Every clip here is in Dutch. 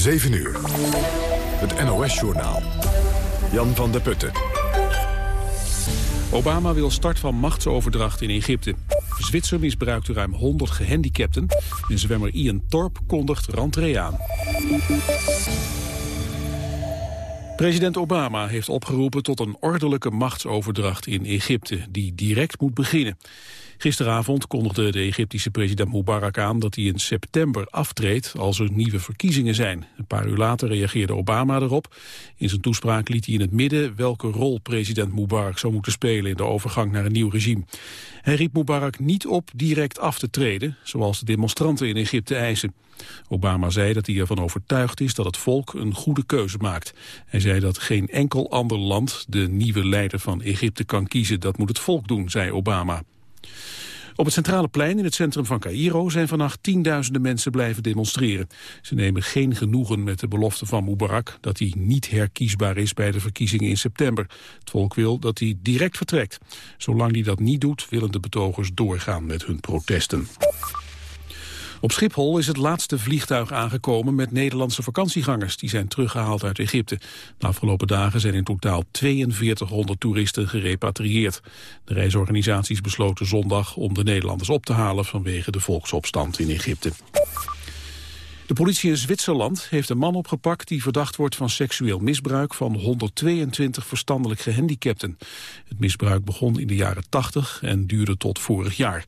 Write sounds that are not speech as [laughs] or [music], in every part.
7 uur. Het NOS-journaal. Jan van der Putten. Obama wil start van machtsoverdracht in Egypte. Zwitser misbruikt ruim 100 gehandicapten. En zwemmer Ian Torp kondigt rentree aan. President Obama heeft opgeroepen tot een ordelijke machtsoverdracht in Egypte, die direct moet beginnen. Gisteravond kondigde de Egyptische president Mubarak aan dat hij in september aftreedt als er nieuwe verkiezingen zijn. Een paar uur later reageerde Obama erop. In zijn toespraak liet hij in het midden welke rol president Mubarak zou moeten spelen in de overgang naar een nieuw regime. Hij riep Mubarak niet op direct af te treden, zoals de demonstranten in Egypte eisen. Obama zei dat hij ervan overtuigd is dat het volk een goede keuze maakt. Hij zei dat geen enkel ander land de nieuwe leider van Egypte kan kiezen. Dat moet het volk doen, zei Obama. Op het centrale plein in het centrum van Cairo zijn vannacht tienduizenden mensen blijven demonstreren. Ze nemen geen genoegen met de belofte van Mubarak dat hij niet herkiesbaar is bij de verkiezingen in september. Het volk wil dat hij direct vertrekt. Zolang hij dat niet doet, willen de betogers doorgaan met hun protesten. Op Schiphol is het laatste vliegtuig aangekomen met Nederlandse vakantiegangers. Die zijn teruggehaald uit Egypte. De afgelopen dagen zijn in totaal 4200 toeristen gerepatrieerd. De reisorganisaties besloten zondag om de Nederlanders op te halen vanwege de volksopstand in Egypte. De politie in Zwitserland heeft een man opgepakt die verdacht wordt van seksueel misbruik van 122 verstandelijk gehandicapten. Het misbruik begon in de jaren 80 en duurde tot vorig jaar.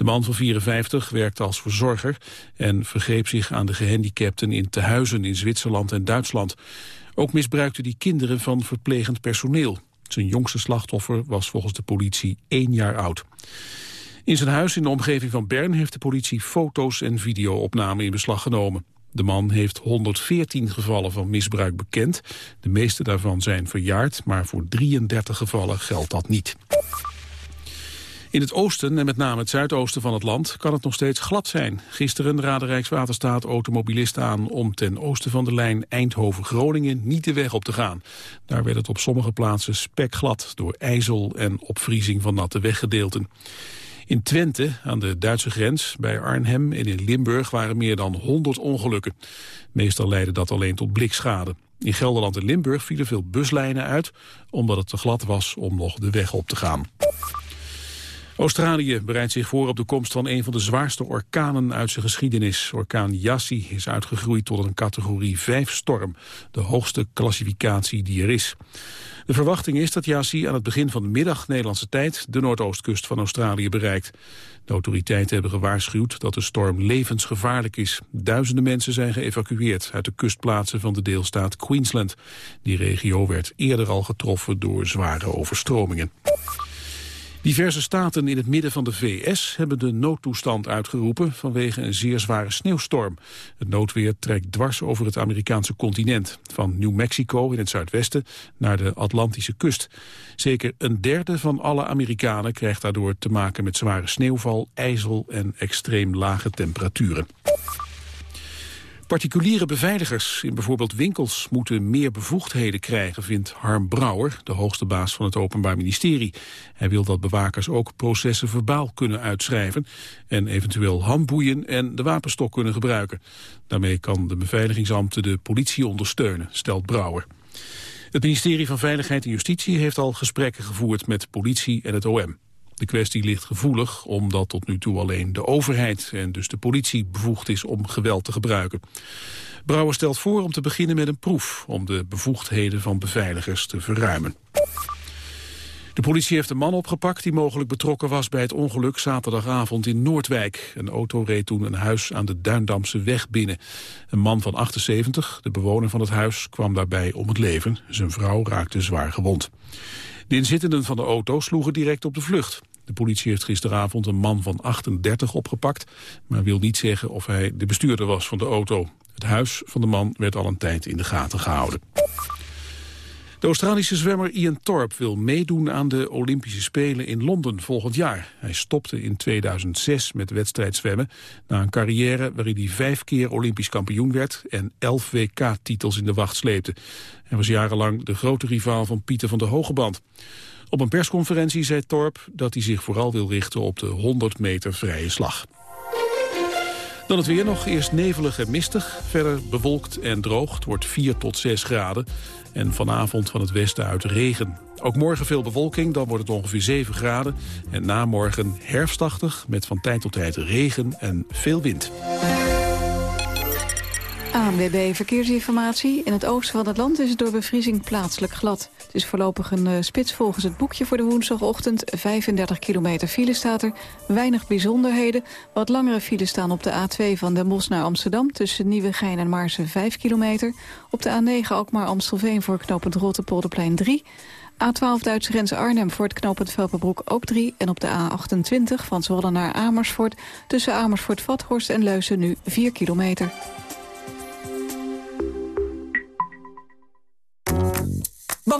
De man van 54 werkte als verzorger en vergreep zich aan de gehandicapten in tehuizen in Zwitserland en Duitsland. Ook misbruikte hij kinderen van verplegend personeel. Zijn jongste slachtoffer was volgens de politie één jaar oud. In zijn huis in de omgeving van Bern heeft de politie foto's en videoopnamen in beslag genomen. De man heeft 114 gevallen van misbruik bekend. De meeste daarvan zijn verjaard, maar voor 33 gevallen geldt dat niet. In het oosten en met name het zuidoosten van het land kan het nog steeds glad zijn. Gisteren raadde Rijkswaterstaat automobilisten aan om ten oosten van de lijn Eindhoven-Groningen niet de weg op te gaan. Daar werd het op sommige plaatsen spekglad door ijzel en opvriezing van natte weggedeelten. In Twente, aan de Duitse grens, bij Arnhem en in Limburg waren meer dan 100 ongelukken. Meestal leidde dat alleen tot blikschade. In Gelderland en Limburg vielen veel buslijnen uit, omdat het te glad was om nog de weg op te gaan. Australië bereidt zich voor op de komst van een van de zwaarste orkanen uit zijn geschiedenis. Orkaan Yassi is uitgegroeid tot een categorie 5 storm, de hoogste klassificatie die er is. De verwachting is dat Yassi aan het begin van de middag Nederlandse tijd de noordoostkust van Australië bereikt. De autoriteiten hebben gewaarschuwd dat de storm levensgevaarlijk is. Duizenden mensen zijn geëvacueerd uit de kustplaatsen van de deelstaat Queensland. Die regio werd eerder al getroffen door zware overstromingen. Diverse staten in het midden van de VS hebben de noodtoestand uitgeroepen vanwege een zeer zware sneeuwstorm. Het noodweer trekt dwars over het Amerikaanse continent, van New Mexico in het zuidwesten naar de Atlantische kust. Zeker een derde van alle Amerikanen krijgt daardoor te maken met zware sneeuwval, ijzel en extreem lage temperaturen. Particuliere beveiligers in bijvoorbeeld winkels moeten meer bevoegdheden krijgen, vindt Harm Brouwer, de hoogste baas van het Openbaar Ministerie. Hij wil dat bewakers ook processen verbaal kunnen uitschrijven en eventueel handboeien en de wapenstok kunnen gebruiken. Daarmee kan de beveiligingsambten de politie ondersteunen, stelt Brouwer. Het ministerie van Veiligheid en Justitie heeft al gesprekken gevoerd met politie en het OM. De kwestie ligt gevoelig omdat tot nu toe alleen de overheid en dus de politie bevoegd is om geweld te gebruiken. Brouwer stelt voor om te beginnen met een proef om de bevoegdheden van beveiligers te verruimen. De politie heeft een man opgepakt die mogelijk betrokken was bij het ongeluk zaterdagavond in Noordwijk. Een auto reed toen een huis aan de Duindamse weg binnen. Een man van 78, de bewoner van het huis, kwam daarbij om het leven. Zijn vrouw raakte zwaar gewond. De inzittenden van de auto sloegen direct op de vlucht. De politie heeft gisteravond een man van 38 opgepakt... maar wil niet zeggen of hij de bestuurder was van de auto. Het huis van de man werd al een tijd in de gaten gehouden. De Australische zwemmer Ian Thorpe wil meedoen aan de Olympische Spelen in Londen volgend jaar. Hij stopte in 2006 met wedstrijdzwemmen na een carrière waarin hij vijf keer Olympisch kampioen werd en elf WK-titels in de wacht sleepte. Hij was jarenlang de grote rivaal van Pieter van der Hogeband. Op een persconferentie zei Torp dat hij zich vooral wil richten op de 100 meter vrije slag. Dan het weer nog. Eerst nevelig en mistig. Verder bewolkt en droog. Het wordt 4 tot 6 graden. En vanavond van het westen uit regen. Ook morgen veel bewolking, dan wordt het ongeveer 7 graden. En na morgen herfstachtig met van tijd tot tijd regen en veel wind. ANWB Verkeersinformatie. In het oosten van het land is het door bevriezing plaatselijk glad. Het is voorlopig een uh, spits volgens het boekje voor de woensdagochtend. 35 kilometer file staat er. Weinig bijzonderheden. Wat langere files staan op de A2 van Den Bosch naar Amsterdam... tussen Nieuwegein en Maarsen 5 kilometer. Op de A9 ook maar Amstelveen voor knooppunt Rotterpolderplein 3... A12 Duitse grens Arnhem voor het knooppunt Velperbroek ook 3. En op de A28 van Zwolle naar Amersfoort... tussen Amersfoort-Vathorst en Leusen nu 4 kilometer.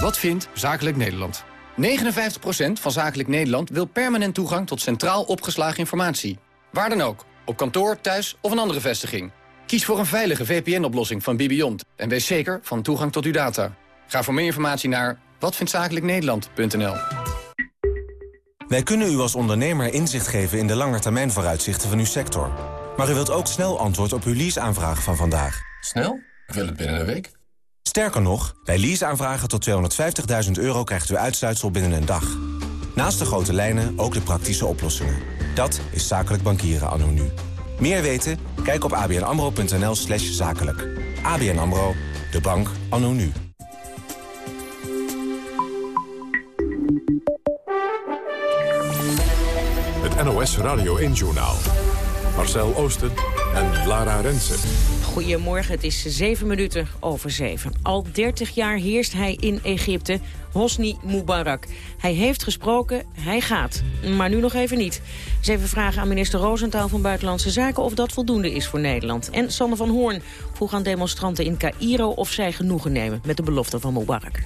Wat vindt Zakelijk Nederland? 59% van Zakelijk Nederland wil permanent toegang tot centraal opgeslagen informatie. Waar dan ook, op kantoor, thuis of een andere vestiging. Kies voor een veilige VPN-oplossing van Bibiont en wees zeker van toegang tot uw data. Ga voor meer informatie naar watvindtzakelijknederland.nl. Wij kunnen u als ondernemer inzicht geven in de langetermijnvooruitzichten van uw sector. Maar u wilt ook snel antwoord op uw leaseaanvraag van vandaag. Snel? Ik wil het binnen een week. Sterker nog, bij leaseaanvragen tot 250.000 euro krijgt u uitsluitsel binnen een dag. Naast de grote lijnen ook de praktische oplossingen. Dat is zakelijk bankieren anno nu. Meer weten? Kijk op abnamro.nl slash zakelijk. ABN AMRO, de bank anno nu. Het NOS Radio 1-journaal. Marcel Oosten en Lara Rensen. Goedemorgen, het is zeven minuten over zeven. Al 30 jaar heerst hij in Egypte, Hosni Mubarak. Hij heeft gesproken, hij gaat. Maar nu nog even niet. Eens even vragen aan minister Roosentaal van Buitenlandse Zaken... of dat voldoende is voor Nederland. En Sander van Hoorn vroeg aan demonstranten in Cairo... of zij genoegen nemen met de belofte van Mubarak.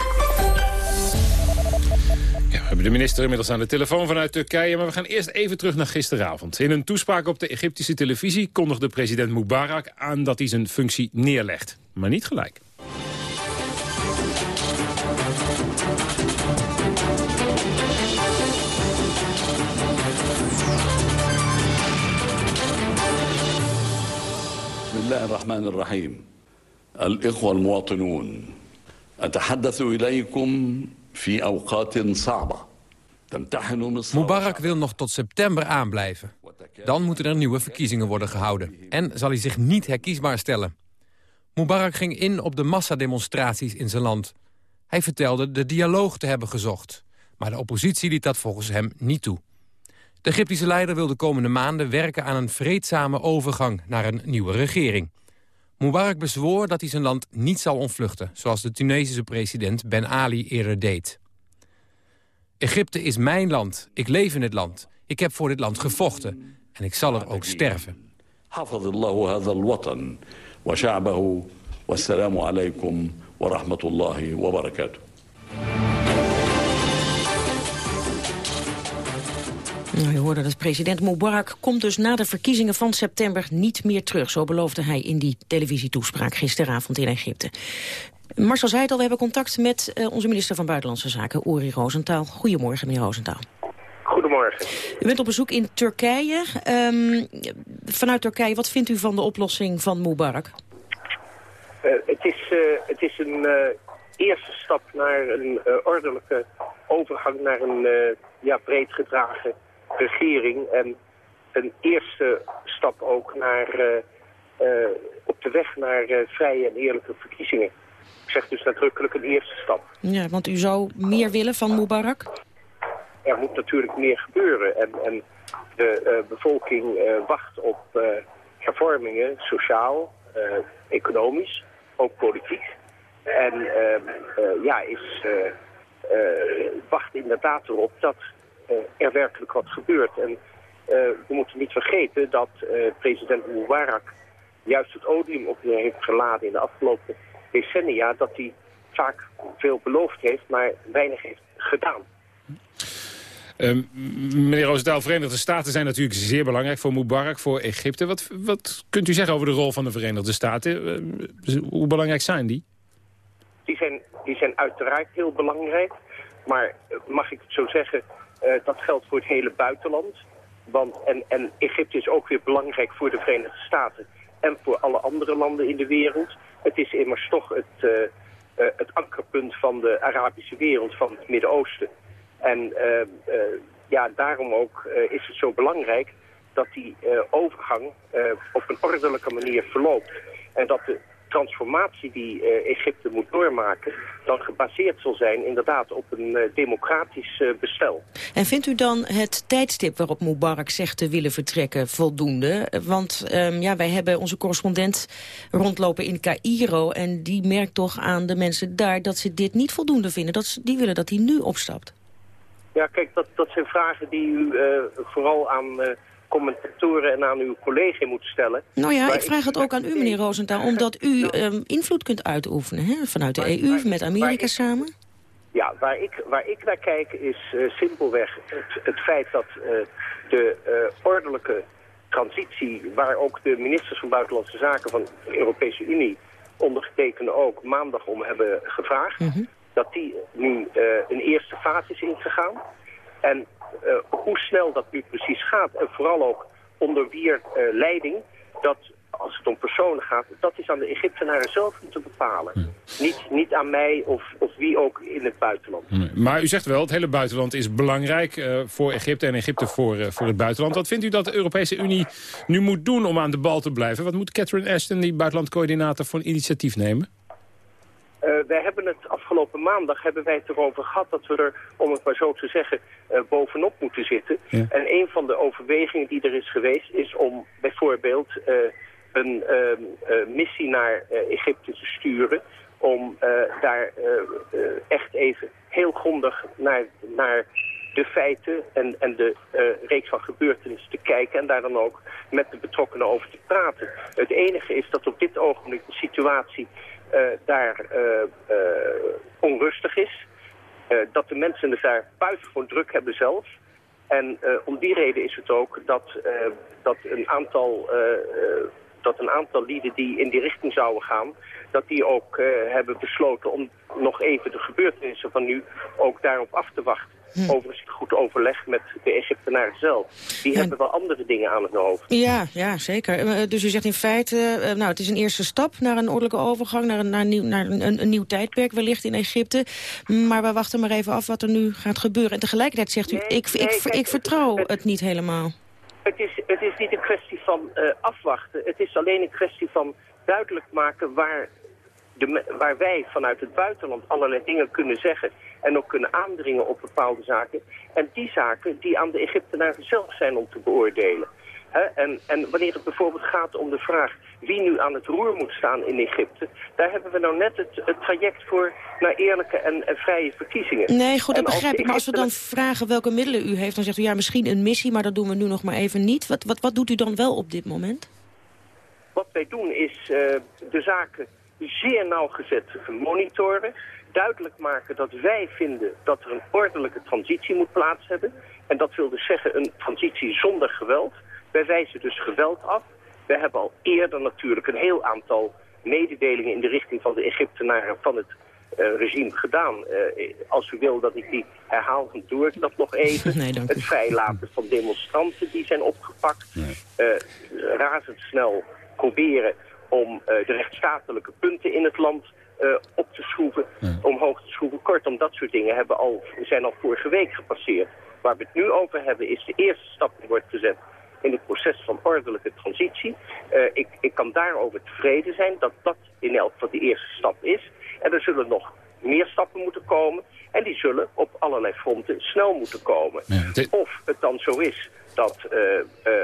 Ja, we hebben de minister inmiddels aan de telefoon vanuit Turkije... maar we gaan eerst even terug naar gisteravond. In een toespraak op de Egyptische televisie kondigde president Mubarak aan... dat hij zijn functie neerlegt. Maar niet gelijk. بسم الله الرحمن الرحيم الإخوة المواطنون أتحدث إليكم Mubarak wil nog tot september aanblijven. Dan moeten er nieuwe verkiezingen worden gehouden. En zal hij zich niet herkiesbaar stellen. Mubarak ging in op de massademonstraties in zijn land. Hij vertelde de dialoog te hebben gezocht. Maar de oppositie liet dat volgens hem niet toe. De Egyptische leider wil de komende maanden werken aan een vreedzame overgang naar een nieuwe regering. Mubarak bezwoer dat hij zijn land niet zal ontvluchten... zoals de Tunesische president Ben Ali eerder deed. Egypte is mijn land. Ik leef in het land. Ik heb voor dit land gevochten. En ik zal er ook sterven. حفظ الله هذا الوطن وشعبه والسلام عليكم ورحمة الله وبركاته Nou, u hoorde dat president Mubarak komt dus na de verkiezingen van september niet meer terug. Zo beloofde hij in die televisietoespraak gisteravond in Egypte. Marcel zei het al, we hebben contact met uh, onze minister van Buitenlandse Zaken, Uri Rosenthal. Goedemorgen, meneer Rosenthal. Goedemorgen. U bent op bezoek in Turkije. Um, vanuit Turkije, wat vindt u van de oplossing van Mubarak? Uh, het, is, uh, het is een eerste stap naar een ordelijke overgang naar een ja, breed gedragen regering. En een eerste stap ook naar, uh, uh, op de weg naar uh, vrije en eerlijke verkiezingen. Ik zeg dus nadrukkelijk een eerste stap. Ja, want u zou meer willen van Mubarak? Er moet natuurlijk meer gebeuren. En, en de bevolking wacht op hervormingen, sociaal, economisch, ook politiek. En ja, is, wacht inderdaad erop dat er werkelijk wat gebeurt. En we moeten niet vergeten dat president Mubarak juist het odium op heeft geladen in de afgelopen decennia... dat hij vaak veel beloofd heeft, maar weinig heeft gedaan. Um, meneer Roosendaal, Verenigde Staten zijn natuurlijk zeer belangrijk voor Mubarak, voor Egypte. Wat, wat kunt u zeggen over de rol van de Verenigde Staten? Uh, hoe belangrijk zijn die? Die zijn, die zijn uiteraard heel belangrijk. Maar eh, mag ik het zo zeggen, uh, dat geldt voor het hele buitenland. Want, en, en Egypte is ook weer belangrijk voor de Verenigde Staten en voor alle andere landen in de wereld. Het is immers toch het, uh, uh, het ankerpunt van de Arabische wereld, van het Midden-Oosten. En ja, daarom ook is het zo belangrijk dat die overgang op een ordelijke manier verloopt. En dat de transformatie die uh, Egypte moet doormaken... dan gebaseerd zal zijn inderdaad op een uh, democratisch uh, bestel. En vindt u dan het tijdstip waarop Mubarak zegt te willen vertrekken voldoende? Want um, ja, wij hebben onze correspondent rondlopen in Cairo... en die merkt toch aan de mensen daar dat ze dit niet voldoende vinden. Dat ze, die willen dat hij nu opstapt. Ja, kijk, dat, dat zijn vragen die u vooral aan commentatoren en aan uw collega moet stellen. Nou ja, ik vraag het ook aan u, meneer Rosenthal, omdat u um, invloed kunt uitoefenen hè? vanuit de EU, met Amerika samen. Ja, waar ik, waar ik naar kijk is uh, simpelweg het, het, feit dat uh, de uh, ordelijke transitie, waar ook de ministers van Buitenlandse Zaken van de Europese Unie ondergetekende ook maandag om hebben gevraagd, mm -hmm. dat die nu een eerste fase is ingegaan. En uh, hoe snel dat nu precies gaat en vooral ook onder wier uh, leiding, dat als het om personen gaat, dat is aan de Egyptenaren zelf om te bepalen. Hm. Niet, niet aan mij of, of wie ook in het buitenland. Hm. Maar u zegt wel, het hele buitenland is belangrijk uh, voor Egypte en Egypte voor, uh, voor het buitenland. Wat vindt u dat de Europese Unie nu moet doen om aan de bal te blijven? Wat moet Catherine Ashton, die buitenlandcoördinator, voor een initiatief nemen? Uh, wij hebben het afgelopen maandag hebben wij het erover gehad dat we er, om het maar zo te zeggen, uh, bovenop moeten zitten. Ja. En een van de overwegingen die er is geweest is om bijvoorbeeld uh, een missie naar Egypte te sturen. Om daar echt even heel grondig naar, naar de feiten en, en de reeks van gebeurtenissen te kijken en daar dan ook met de betrokkenen over te praten. Het enige is dat op dit ogenblik de situatie daar uh, onrustig is. dat de mensen het daar buitengewoon druk hebben zelf. En om die reden is het ook dat, dat, een aantal, dat een aantal lieden die in die richting zouden gaan... dat die ook hebben besloten om nog even de gebeurtenissen van nu ook daarop af te wachten. Hm. Overigens goed overleg met de Egyptenaren zelf. Die hebben wel andere dingen aan het hoofd. Ja, ja, zeker. Eh, dus u zegt in feite, nou, het is een eerste stap naar een ordelijke overgang... naar, een, naar, nieuw, naar een, een, nieuw tijdperk wellicht in Egypte. Maar we wachten maar even af wat er nu gaat gebeuren. En tegelijkertijd zegt u, nee, ik, nee, ik, kijk, ik, vertrouw het, het, niet helemaal. Het is, het is niet een kwestie van uh, afwachten. Het is alleen een kwestie van duidelijk maken waar de, waar wij vanuit het buitenland allerlei dingen kunnen zeggen en ook kunnen aandringen op bepaalde zaken. En die zaken die aan de Egyptenaren zelf zijn om te beoordelen. en, en, wanneer het bijvoorbeeld gaat om de vraag wie nu aan het roer moet staan in Egypte... daar hebben we nou net het, het traject voor naar eerlijke en, en, vrije verkiezingen. Nee, goed, dat begrijp ik. Maar als we dan vragen welke middelen u heeft... dan zegt u ja, misschien een missie, maar dat doen we nu nog maar even niet. Wat, wat, wat doet u dan wel op dit moment? Wat wij doen is uh, de zaken zeer nauwgezet monitoren. Duidelijk maken dat wij vinden dat er een ordelijke transitie moet plaats hebben. En dat wil dus zeggen een transitie zonder geweld. Wij wijzen dus geweld af. We hebben al eerder natuurlijk een heel aantal mededelingen in de richting van de Egyptenaren van het uh, regime gedaan. Uh, als u wil dat ik die herhaal, dan doe ik dat nog even. [laughs] Nee, het vrijlaten van demonstranten die zijn opgepakt. Nee. Uh, razendsnel proberen om uh, de rechtsstatelijke punten in het land uh, op te schroeven, ja. omhoog te schroeven. Kortom, dat soort dingen hebben al, zijn al vorige week gepasseerd. Waar we het nu over hebben is de eerste stap die wordt gezet in het proces van ordelijke transitie. Uh, ik, ik kan daarover tevreden zijn dat dat in elk geval de eerste stap is. En er zullen nog meer stappen moeten komen. En die zullen op allerlei fronten snel moeten komen. Ja, of het dan zo is dat, uh, uh,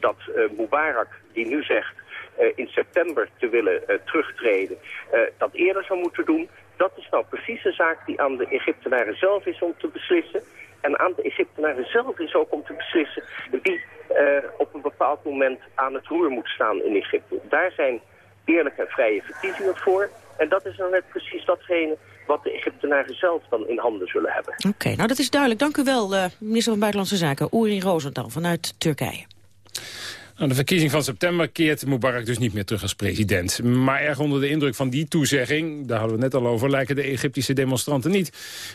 dat Mubarak, die nu zegt... Uh, in september te willen uh, terugtreden, uh, dat eerder zou moeten doen. Dat is nou precies een zaak die aan de Egyptenaren zelf is om te beslissen. En aan de Egyptenaren zelf is ook om te beslissen wie op een bepaald moment aan het roer moet staan in Egypte. Daar zijn eerlijke en vrije verkiezingen voor. En dat is dan net precies datgene wat de Egyptenaren zelf dan in handen zullen hebben. Oké, nou dat is duidelijk. Dank u wel, minister van Buitenlandse Zaken, Uri Rosenthal vanuit Turkije. Aan de verkiezing van september keert Mubarak dus niet meer terug als president. Maar erg onder de indruk van die toezegging, daar hadden we net al over... lijken de Egyptische demonstranten niet.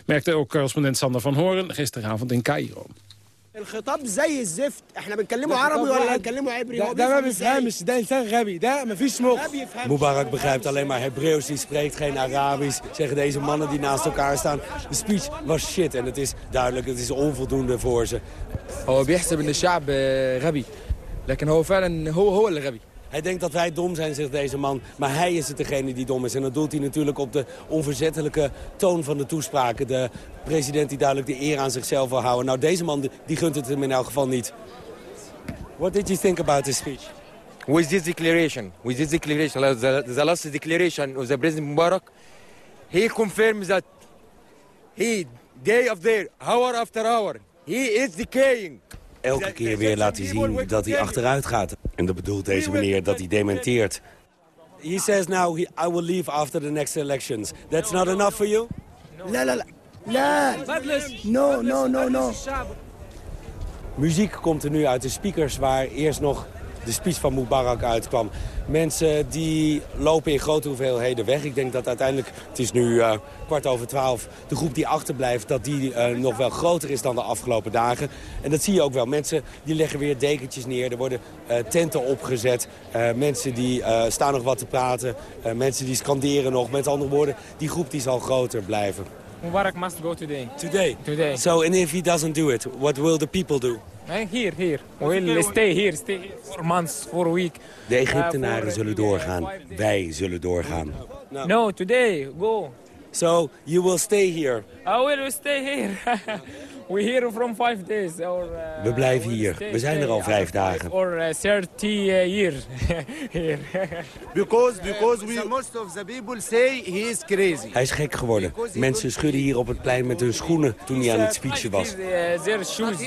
Merkte ook correspondent Sander van Horen gisteravond in Cairo. الخطاب زي الزفت احنا بنكلمه عربي ولا بنكلمه عبري ده ما بيفهمش ده انسان غبي ده مفيش مخ Mubarak begrijpt alleen maar Hebreeuws, die spreekt geen Arabisch. Zeggen deze mannen die naast elkaar staan. De speech was shit en het is duidelijk, het is onvoldoende voor ze. هو بيحسب ان الشعب غبي Lekker hoofd en hoor, rabbi. Hij denkt dat wij dom zijn, zegt deze man. Maar hij is het degene die dom is. En dat doelt hij natuurlijk op de onverzettelijke toon van de toespraken. De president die duidelijk de eer aan zichzelf wil houden. Nou, deze man die gunt het hem in elk geval niet. What did you think about this speech? With this declaration, with this declaration, the, last declaration of the President Mubarak, he confirms that he, day after day, hour after hour, he is decaying elke keer weer laat hij zien dat hij achteruit gaat. En dat bedoelt deze meneer dat hij dementeert. He says now he, I will leave after the next elections. That's not enough for you? La la la. La. No, no, no, no. Muziek komt er nu uit de speakers waar eerst nog de speech van Mubarak uitkwam. Mensen die lopen in grote hoeveelheden weg. Ik denk dat uiteindelijk, het is nu uh, kwart over twaalf... de groep die achterblijft, dat die uh, nog wel groter is dan de afgelopen dagen. En dat zie je ook wel. Mensen die leggen weer dekentjes neer. Er worden uh, tenten opgezet. mensen die staan nog wat te praten. mensen die scanderen nog. Met andere woorden, die groep die zal groter blijven. Mubarak must go today. Today? Today. So, and if he doesn't do it, what will the people do? Here, here. We'll stay here, stay here for months, for a week. De Egyptenaren zullen doorgaan. Wij zullen doorgaan. No, today, go. So, you will stay here? I will stay here. [laughs] We here from five days. Or, uh, We blijven hier. We zijn er al vijf dagen. Or uh, 30 years [laughs] here. [laughs] because because we most of the people say he is crazy. Hij is gek geworden. Mensen schudden hier op het plein met hun schoenen toen hij aan het speechen was. Their shoes.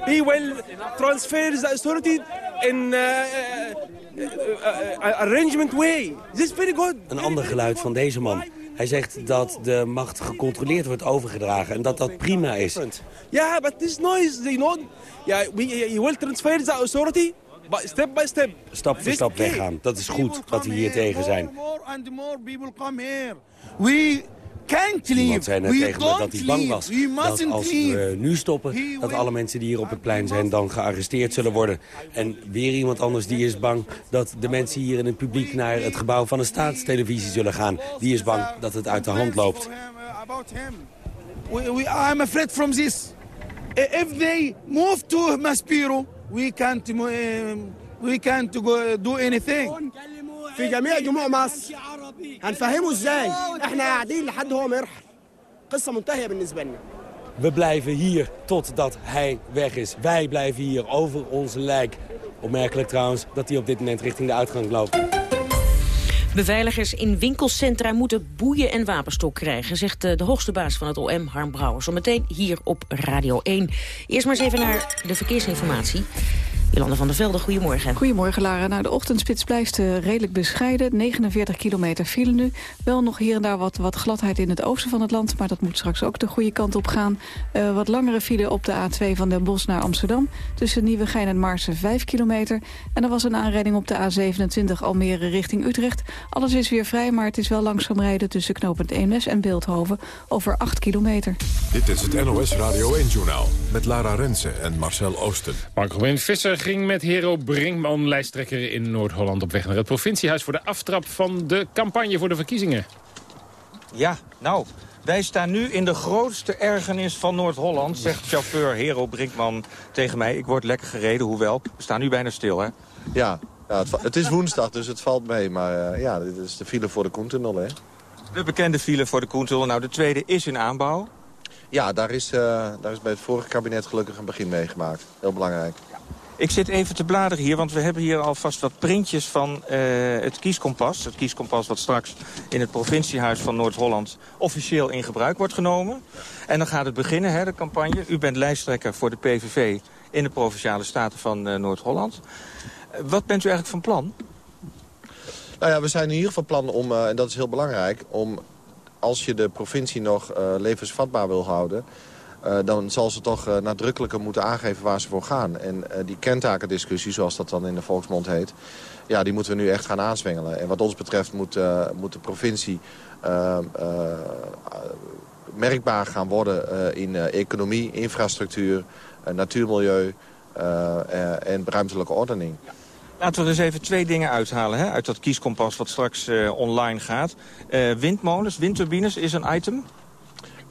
He will transfer the authority in uh, arrangement way. This is very good. Een ander geluid van deze man. Hij zegt dat de macht gecontroleerd wordt overgedragen en dat dat prima is. Ja, but this noise, you know, yeah, we, you will transfer the authority, step by step. Stap voor stap weggaan. Dat is goed dat we hier tegen zijn. We can't leave. Iemand zei net we tegen me dat hij bang was We dat als we nu stoppen... dat alle mensen die hier op het plein zijn dan gearresteerd zullen worden. En weer iemand anders die is bang dat de mensen hier in het publiek... naar het gebouw van de staatstelevisie zullen gaan. Die is bang dat het uit de hand loopt. We, we, I'm afraid from this. If they move to Maspiro, we can't, we can't go, do anything. في جميع جموع مصر هنفهمه ازاي احنا قاعدين لحد هو ما يرحل قصه منتهيه بالنسبه لنا We blijven hier totdat hij weg is. Wij blijven hier over ons lijk. Opmerkelijk trouwens dat hij op dit moment richting de uitgang loopt. Beveiligers in winkelcentra moeten boeien en wapenstok krijgen... zegt de, de hoogste baas van het OM, Harm Brouwer. Zometeen hier op Radio 1. Eerst maar eens even naar de verkeersinformatie. Jolanda van der Velde, goedemorgen. Goedemorgen, Lara. Nou, de ochtendspits blijft uh, redelijk bescheiden. 49 kilometer file nu. Wel nog hier en daar wat, wat gladheid in het oosten van het land... maar dat moet straks ook de goede kant op gaan. Uh, wat langere file op de A2 van Den Bosch naar Amsterdam... tussen Nieuwegein en Maarsen 5 kilometer. En er was een aanrijding op de A27 Almere richting Utrecht. Alles is weer vrij, maar het is wel langzaam rijden... tussen knooppunt Eemnes en Beeldhoven over 8 kilometer. Dit is het NOS Radio 1-journaal met Lara Rensen en Marcel Oosten. Mark Robin Visser ging met Hero Brinkman, lijsttrekker in Noord-Holland... op weg naar het provinciehuis voor de aftrap van de campagne voor de verkiezingen. Ja, nou, wij staan nu in de grootste ergernis van Noord-Holland... zegt chauffeur Hero Brinkman tegen mij. Ik word lekker gereden, hoewel, we staan nu bijna stil, hè? Ja, ja het, het, is woensdag, dus het valt mee. Maar uh, ja, dit is de file voor de Koentunnel, hè? De bekende file voor de Koentunnel. Nou, de tweede is in aanbouw. Ja, daar is, uh, daar is bij het vorige kabinet gelukkig een begin mee gemaakt. Heel belangrijk. Ik zit even te bladeren hier, want we hebben hier alvast wat printjes van uh, het kieskompas. Het kieskompas wat straks in het provinciehuis van Noord-Holland officieel in gebruik wordt genomen. En dan gaat het beginnen, hè, de campagne. U bent lijsttrekker voor de PVV in de Provinciale Staten van uh, Noord-Holland. Uh, wat bent u eigenlijk van plan? Nou ja, we zijn in ieder geval plan om, en dat is heel belangrijk... om als je de provincie nog levensvatbaar wil houden... Uh, dan zal ze toch uh, nadrukkelijker moeten aangeven waar ze voor gaan. En uh, die kentakendiscussie, zoals dat dan in de volksmond heet... ja, die moeten we nu echt gaan aanzwengelen. En wat ons betreft moet, moet de provincie merkbaar gaan worden in economie, infrastructuur, natuurmilieu en ruimtelijke ordening. Laten we eens even twee dingen uithalen hè, uit dat kieskompas wat straks online gaat. windmolens, windturbines is een item...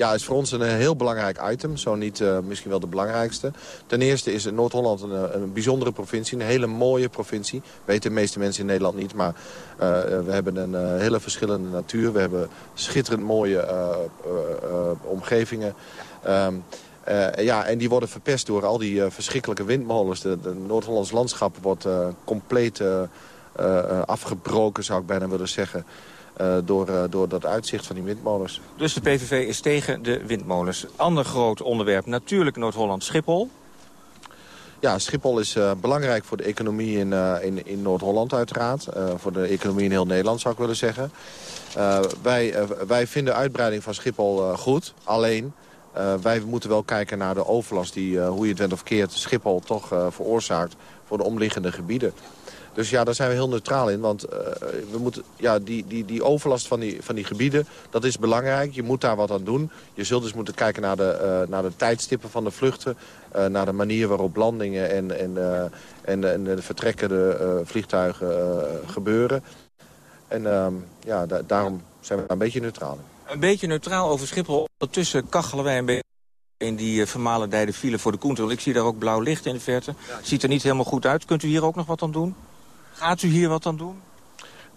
Ja, is voor ons een heel belangrijk item. Zo niet uh, misschien wel de belangrijkste. Ten eerste is Noord-Holland een, eh, een, bijzondere provincie. Een hele mooie provincie. Weten de meeste mensen in Nederland niet. Maar we hebben een hele verschillende natuur. We hebben schitterend mooie omgevingen. Um, ja, en die worden verpest door al die verschrikkelijke windmolens. De Noord-Hollands landschap wordt compleet afgebroken, zou ik bijna willen zeggen. Uh, door, uh, door dat uitzicht van die windmolens. Dus de PVV is tegen de windmolens. Ander groot onderwerp, natuurlijk Noord-Holland, Schiphol. Ja, Schiphol is uh, belangrijk voor de economie in, in, in Noord-Holland uiteraard. voor de economie in heel Nederland zou ik willen zeggen. wij, wij vinden uitbreiding van Schiphol goed. Alleen, wij moeten wel kijken naar de overlast die, hoe je het went of keert, Schiphol toch veroorzaakt voor de omliggende gebieden. Dus ja, daar zijn we heel neutraal in. Want uh, we moeten, ja, die, die, die overlast van die, van die gebieden, dat is belangrijk. Je moet daar wat aan doen. Je zult dus moeten kijken naar de, uh, naar de tijdstippen van de vluchten. Uh, naar de manier waarop landingen en, en, en, en de vertrekkende vliegtuigen gebeuren. En ehm, ja, da daarom zijn we een beetje neutraal in. Een beetje neutraal over Schiphol. Ondertussen kachelen wij een beetje in die vermalendijde file voor de Koentel. Ik zie daar ook blauw licht in de verte. Ziet er niet helemaal goed uit. Kunt u hier ook nog wat aan doen? Gaat u hier wat aan doen?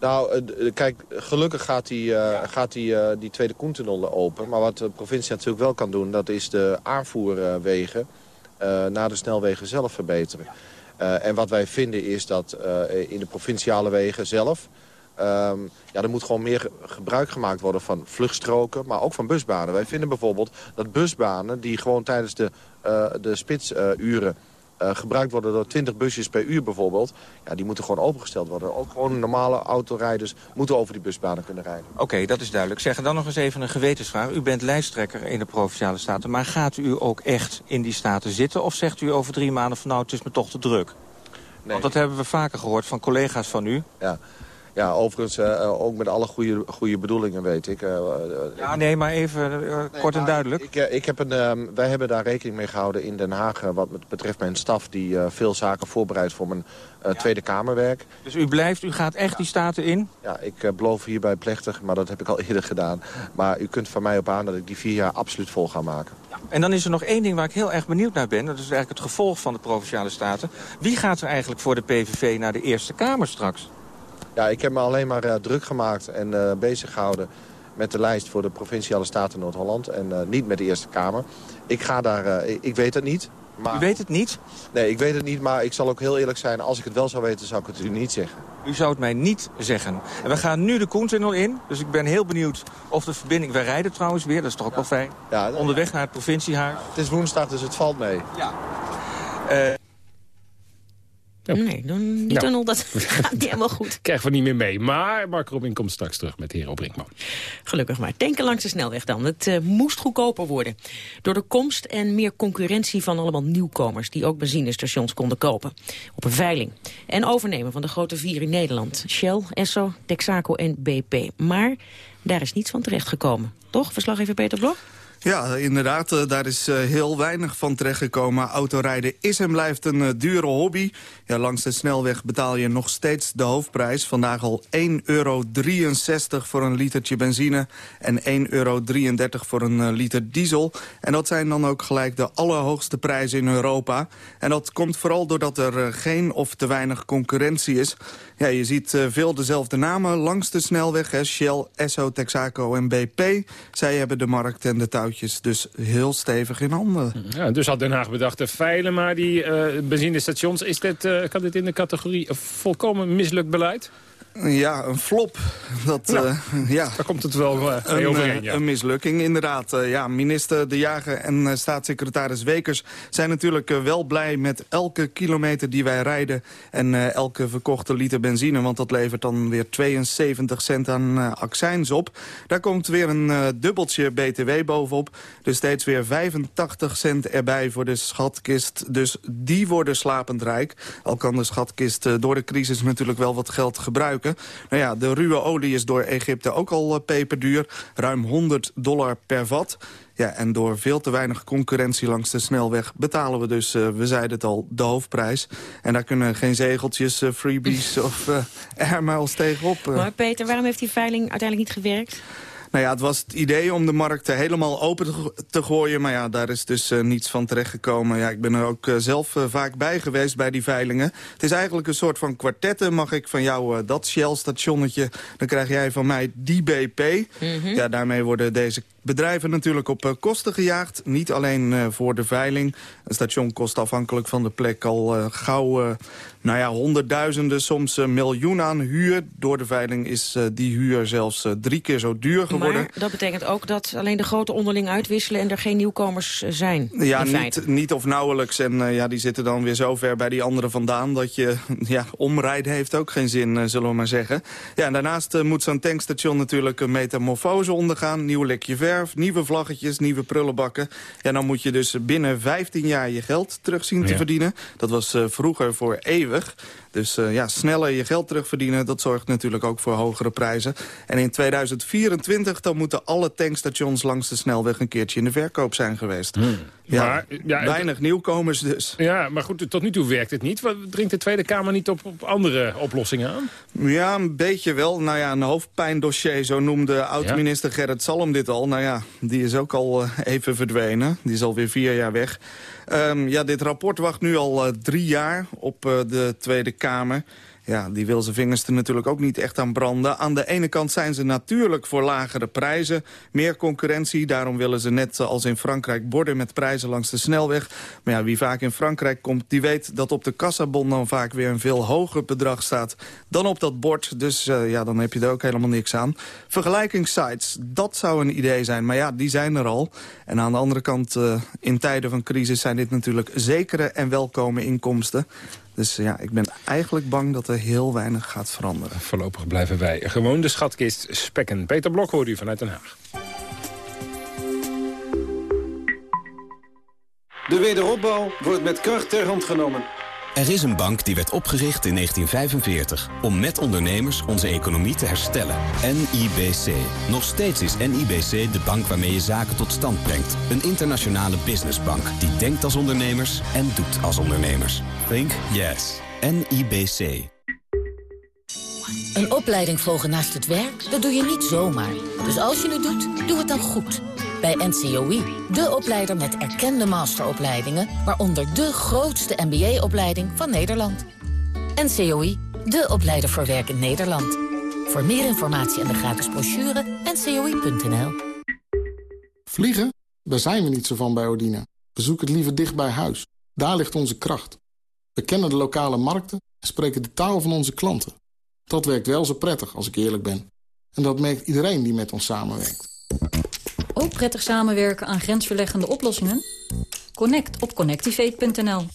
Nou, kijk, gelukkig gaat die, uh, gaat die, uh, die tweede Koentunnel open. Maar wat de provincie natuurlijk wel kan doen... dat is de aanvoerwegen uh, naar de snelwegen zelf verbeteren. en wat wij vinden is dat in de provinciale wegen zelf... Um, ja, er moet gewoon meer gebruik gemaakt worden van vluchtstroken, maar ook van busbanen. Wij vinden bijvoorbeeld dat busbanen die gewoon tijdens de, de spitsuren uh, gebruikt worden door 20 busjes per uur bijvoorbeeld... Ja, die moeten gewoon opengesteld worden. Ook gewoon normale autorijders moeten over die busbanen kunnen rijden. Oké, okay, dat is duidelijk. Zeg dan nog eens even een gewetensvraag. U bent lijsttrekker in de Provinciale Staten. Maar gaat u ook echt in die staten zitten? Of zegt u over drie maanden van nou, het is me toch te druk? Nee. Want dat hebben we vaker gehoord van collega's van u. Ja. Ja, overigens uh, ook met alle goede, goede bedoelingen, weet ik. Uh, ja, nee, maar even uh, nee, kort en duidelijk. Ik, ik heb een, ehm, wij hebben daar rekening mee gehouden in Den Haag... wat betreft mijn staf die veel zaken voorbereidt voor mijn ja. Tweede Kamerwerk. Dus u blijft, u gaat echt die staten in? Ja, ik beloof hierbij plechtig, maar dat heb ik al [laughs] eerder gedaan. Maar u kunt van mij op aan dat ik die vier jaar absoluut vol ga maken. Ja. En dan is er nog één ding waar ik heel erg benieuwd naar ben. Dat is eigenlijk het gevolg van de Provinciale Staten. Wie gaat er eigenlijk voor de PVV naar de Eerste Kamer straks? Ja, ik heb me alleen maar uh, druk gemaakt en uh, bezig gehouden met de lijst voor de Provinciale Staten Noord-Holland. En uh, niet met de Eerste Kamer. Ik ga daar, ik, ik, weet het niet. Maar... U weet het niet? Nee, ik weet het niet, maar ik zal ook heel eerlijk zijn. Als ik het wel zou weten, zou ik het u niet zeggen. U zou het mij niet zeggen. En we gaan nu de Koentunnel in. Dus ik ben heel benieuwd of de verbinding... Wij rijden trouwens weer, dat is toch ook ja. wel fijn? Ja, Onderweg naar het provinciehuis. Het is woensdag, dus het valt mee. Ja. Nee, dan, die nou. dat [laughs] gaat niet helemaal goed. [laughs] Krijgen we niet meer mee. Maar Mark Robin komt straks terug met Hero Brinkman. Gelukkig maar. Tanken langs de snelweg dan. Het uh, moest goedkoper worden. Door de komst en meer concurrentie van allemaal nieuwkomers... die ook benzinestations konden kopen. Op een veiling. En overnemen van de grote vier in Nederland. Shell, Esso, Texaco en BP. Maar daar is niets van terechtgekomen. Toch, verslaggever Peter Blok? Ja, inderdaad. Uh, daar is uh, heel weinig van terechtgekomen. Autorijden is en blijft een uh, dure hobby. Ja, langs de snelweg betaal je nog steeds de hoofdprijs. Vandaag al 1,63 euro voor een litertje benzine... en 1,33 euro voor een liter diesel. En dat zijn dan ook gelijk de allerhoogste prijzen in Europa. En dat komt vooral doordat er geen of te weinig concurrentie is. Ja, je ziet veel dezelfde namen langs de snelweg. Hè. Shell, Esso, Texaco en BP. Zij hebben de markt en de tuin dus heel stevig in handen. Ja, dus had Den Haag bedacht te veilen, maar die uh, benzinestations... Is dit, uh, kan dit in de categorie volkomen mislukt beleid? Ja, een flop. Dat, nou, uh, ja. Daar komt het wel uh, een, overheen, ja. een mislukking, inderdaad. Uh, ja, minister De Jager en staatssecretaris Wekers zijn natuurlijk wel blij met elke kilometer die wij rijden en elke verkochte liter benzine, want dat levert dan weer 72 cent aan accijns op. Daar komt weer een dubbeltje BTW bovenop, dus steeds weer 85 cent erbij voor de schatkist. Dus die worden slapend rijk. Al kan de schatkist door de crisis natuurlijk wel wat geld gebruiken. Nou ja, de ruwe olie is door Egypte ook al uh, peperduur. Ruim 100 dollar per vat. Ja, en door veel te weinig concurrentie langs de snelweg betalen we dus, uh, we zeiden het al, de hoofdprijs. En daar kunnen geen zegeltjes, uh, freebies [laughs] of uh, airmiles tegenop. Maar Peter, waarom heeft die veiling uiteindelijk niet gewerkt? Nou ja, het was het idee om de markt helemaal open te gooien. Maar ja, daar is dus uh, niets van terechtgekomen. Ja, ik ben er ook uh, zelf uh, vaak bij geweest bij die veilingen. Het is eigenlijk een soort van kwartetten. Mag ik van jou dat Shell-stationnetje, dan krijg jij van mij die BP. Mm -hmm. Ja, daarmee worden deze bedrijven natuurlijk op uh, kosten gejaagd. Niet alleen uh, voor de veiling. Een station kost afhankelijk van de plek al uh, gauw nou ja, honderdduizenden, soms miljoen aan huur. Door de veiling is die huur zelfs drie keer zo duur geworden. Maar dat betekent ook dat alleen de grote onderling uitwisselen... en er geen nieuwkomers zijn, Ja, niet, niet, of nauwelijks. En ja, die zitten dan weer zo ver bij die anderen vandaan... dat je, [laughs] ja, omrijden heeft ook geen zin, zullen we maar zeggen. Ja, en daarnaast moet zo'n tankstation natuurlijk een metamorfose ondergaan. Nieuw lekje ver nieuwe vlaggetjes, nieuwe prullenbakken. Ja, dan moet je dus binnen 15 jaar je geld terug zien te ja. verdienen. Dat was uh, vroeger voor eeuwig. Dus uh, ja, sneller je geld terugverdienen, dat zorgt natuurlijk ook voor hogere prijzen. En in 2024 dan moeten alle tankstations langs de snelweg een keertje in de verkoop zijn geweest. Hmm. Ja, maar, ja, weinig nieuwkomers dus. Ja, maar goed, tot nu toe werkt het niet. Wat dringt de Tweede Kamer niet op, op andere oplossingen aan? Ja, een beetje wel. Nou ja, een hoofdpijndossier, zo noemde oud-minister. Gerrit Salm dit al. Nou ja, die is ook al uh, even verdwenen. Die is alweer vier jaar weg. Um, ja, dit rapport wacht nu al uh, drie jaar op uh, de Tweede Kamer. Ja, die wil zijn vingers er natuurlijk ook niet echt aan branden. Aan de ene kant zijn ze natuurlijk voor lagere prijzen. Meer concurrentie, daarom willen ze net als in Frankrijk... borden met prijzen langs de snelweg. Maar ja, wie vaak in Frankrijk komt, die weet dat op de kassabon... dan vaak weer een veel hoger bedrag staat dan op dat bord. Dus uh, ja, dan heb je er ook helemaal niks aan. Vergelijkingssites, dat zou een idee zijn. Maar ja, die zijn er al. En aan de andere kant, uh, in tijden van crisis... zijn dit natuurlijk zekere en welkome inkomsten. Dus ja, ik ben eigenlijk bang dat er heel weinig gaat veranderen. Voorlopig blijven wij gewoon de schatkist spekken. Peter Blok hoort u vanuit Den Haag. De wederopbouw wordt met kracht ter hand genomen. Er is een bank die werd opgericht in 1945 om met ondernemers onze economie te herstellen. NIBC. Nog steeds is NIBC de bank waarmee je zaken tot stand brengt. Een internationale businessbank die denkt als ondernemers en doet als ondernemers. Think yes. NIBC. Een opleiding volgen naast het werk, dat doe je niet zomaar. Dus als je het doet, doe het dan goed. Bij NCOI, de opleider met erkende masteropleidingen... waaronder de grootste MBA-opleiding van Nederland. NCOI, de opleider voor werk in Nederland. Voor meer informatie en de gratis brochure, ncoi.nl. Vliegen? Daar zijn we niet zo van bij Odina. We zoeken het liever dicht bij huis. Daar ligt onze kracht. We kennen de lokale markten en spreken de taal van onze klanten. Dat werkt wel zo prettig, als ik eerlijk ben. En dat merkt iedereen die met ons samenwerkt. Ook prettig samenwerken aan grensverleggende oplossingen? Connect op connectivate.nl.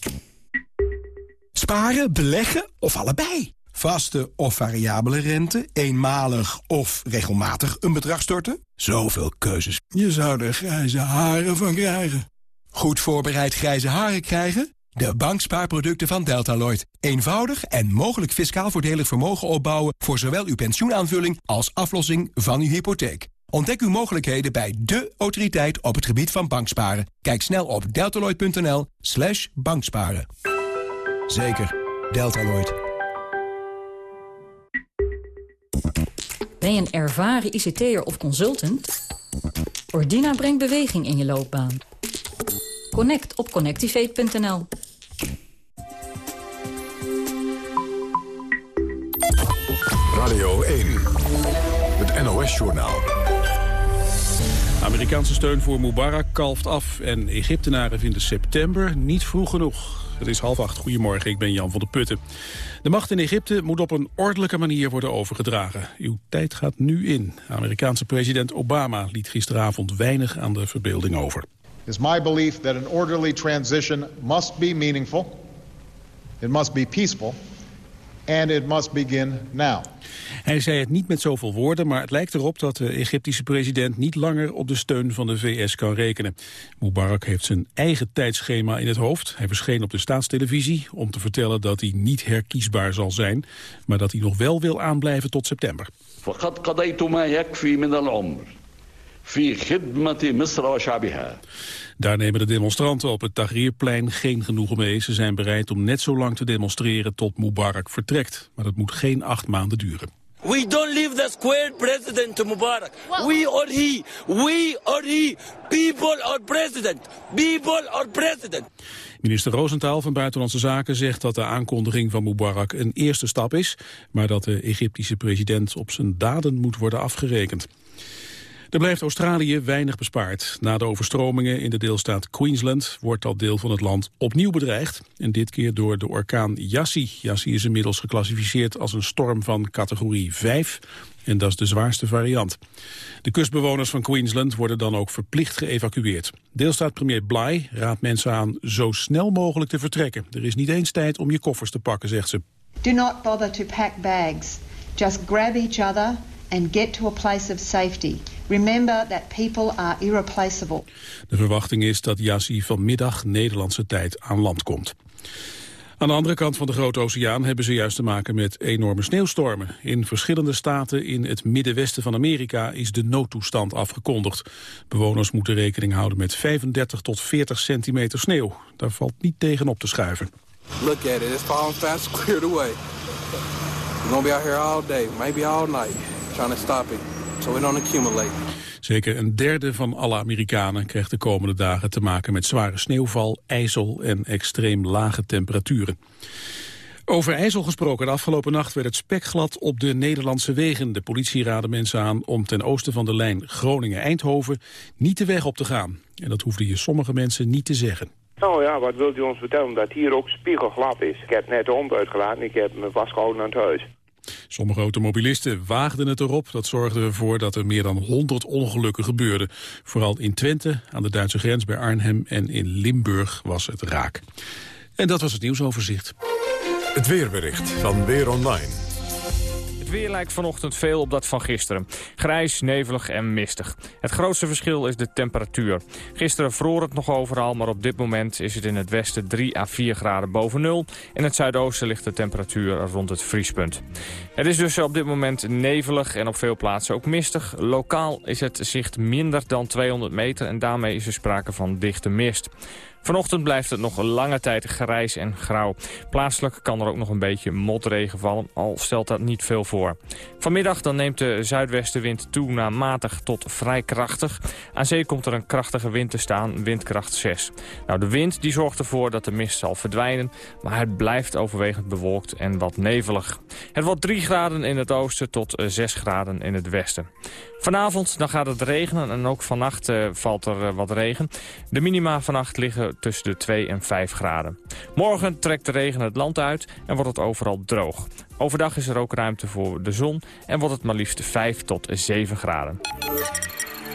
Sparen, beleggen of allebei? Vaste of variabele rente, eenmalig of regelmatig een bedrag storten? Zoveel keuzes. Je zou er grijze haren van krijgen. Goed voorbereid grijze haren krijgen? De bankspaarproducten van Deltaloid. Eenvoudig en mogelijk fiscaal voordelig vermogen opbouwen... voor zowel uw pensioenaanvulling als aflossing van uw hypotheek. Ontdek uw mogelijkheden bij de autoriteit op het gebied van banksparen. Kijk snel op deltaloid.nl slash banksparen. Zeker, Deltaloid. Ben je een ervaren ICT'er of consultant? Ordina brengt beweging in je loopbaan. Connect op connectivate.nl. Radio 1, het NOS-journaal. Amerikaanse steun voor Mubarak kalft af en Egyptenaren vinden september niet vroeg genoeg. Het is half acht. Goedemorgen, ik ben Jan van der Putten. De macht in Egypte moet op een ordelijke manier worden overgedragen. Uw tijd gaat nu in. Amerikaanse president Obama liet gisteravond weinig aan de verbeelding over. It is my belief that an orderly transition must be meaningful. It must be peaceful. And it must begin now. Hij zei het niet met zoveel woorden, maar het lijkt erop dat de Egyptische president niet langer op de steun van de VS kan rekenen. Mubarak heeft zijn eigen tijdschema in het hoofd. Hij verscheen op de staatstelevisie om te vertellen dat hij niet herkiesbaar zal zijn, maar dat hij nog wel wil aanblijven tot september. Daar nemen de demonstranten op het Tahrirplein geen genoegen mee. Ze zijn bereid om net zo lang te demonstreren tot Mubarak vertrekt. Maar dat moet geen acht maanden duren. We don't leave the square president to Mubarak. We or he. We or he. People or president. People or president. Minister Rosenthal van Buitenlandse Zaken zegt dat de aankondiging van Mubarak een eerste stap is, maar dat de Egyptische president op zijn daden moet worden afgerekend. Er blijft Australië weinig bespaard. Na de overstromingen in de deelstaat Queensland wordt dat deel van het land opnieuw bedreigd. En dit keer door de orkaan Yassi. Yassi is inmiddels geclassificeerd als een storm van categorie 5. En dat is de zwaarste variant. De kustbewoners van Queensland worden dan ook verplicht geëvacueerd. Deelstaat-premier Bly raadt mensen aan zo snel mogelijk te vertrekken. Er is niet eens tijd om je koffers te pakken, zegt ze. Do not bother to pack bags. Just grab each other and get to a place of safety. Remember that people are irreplaceable. De verwachting is dat Yassi vanmiddag Nederlandse tijd aan land komt. Aan de andere kant van de Grote Oceaan hebben ze juist te maken met enorme sneeuwstormen. In verschillende staten in het middenwesten van Amerika is de noodtoestand afgekondigd. Bewoners moeten rekening houden met 35 tot 40 centimeter sneeuw. Daar valt niet tegen op te schuiven. Look at it, it's falling fast, [laughs] cleared away. We're gonna be out here all day, maybe all night, trying to stop it so we don't accumulate. Zeker een derde van alle Amerikanen krijgt de komende dagen te maken met zware sneeuwval, ijzel en extreem lage temperaturen. Over ijzel gesproken, de afgelopen nacht werd het spekglad op de Nederlandse wegen. De politie raadde mensen aan om ten oosten van de lijn Groningen-Eindhoven niet de weg op te gaan. En dat hoefden je sommige mensen niet te zeggen. Nou ja, wat wilt u ons vertellen? Dat hier ook spiegelglad is. Ik heb net de hond uitgelaten ik heb me vastgehouden aan het huis. Sommige automobilisten waagden het erop. Dat zorgde ervoor dat er meer dan 100 ongelukken gebeurden. Vooral in Twente, aan de Duitse grens bij Arnhem en in Limburg was het raak. En dat was het nieuwsoverzicht. Het weerbericht van Weer Online weer lijkt vanochtend veel op dat van gisteren. Grijs, nevelig en mistig. Het grootste verschil is de temperatuur. Gisteren vroor het nog overal, maar op dit moment is het in het westen 3 à 4 graden boven nul. In het zuidoosten ligt de temperatuur rond het vriespunt. Het is dus op dit moment nevelig en op veel plaatsen ook mistig. Lokaal is het zicht minder dan 200 meter en daarmee is er sprake van dichte mist. Vanochtend blijft het nog lange tijd grijs en grauw. Plaatselijk kan er ook nog een beetje motregen vallen, al stelt dat niet veel voor. Vanmiddag dan neemt de zuidwestenwind toe naar matig tot vrij krachtig. Aan zee komt er een krachtige wind te staan, windkracht 6. Nou, de wind die zorgt ervoor dat de mist zal verdwijnen, maar het blijft overwegend bewolkt en wat nevelig. Het wordt 3 graden in het oosten tot 6 graden in het westen. Vanavond dan gaat het regenen en ook vannacht uh, valt er uh, wat regen. De minima vannacht liggen tussen de 2 en 5 graden. Morgen trekt de regen het land uit en wordt het overal droog. Overdag is er ook ruimte voor de zon en wordt het maar liefst 5 tot 7 graden.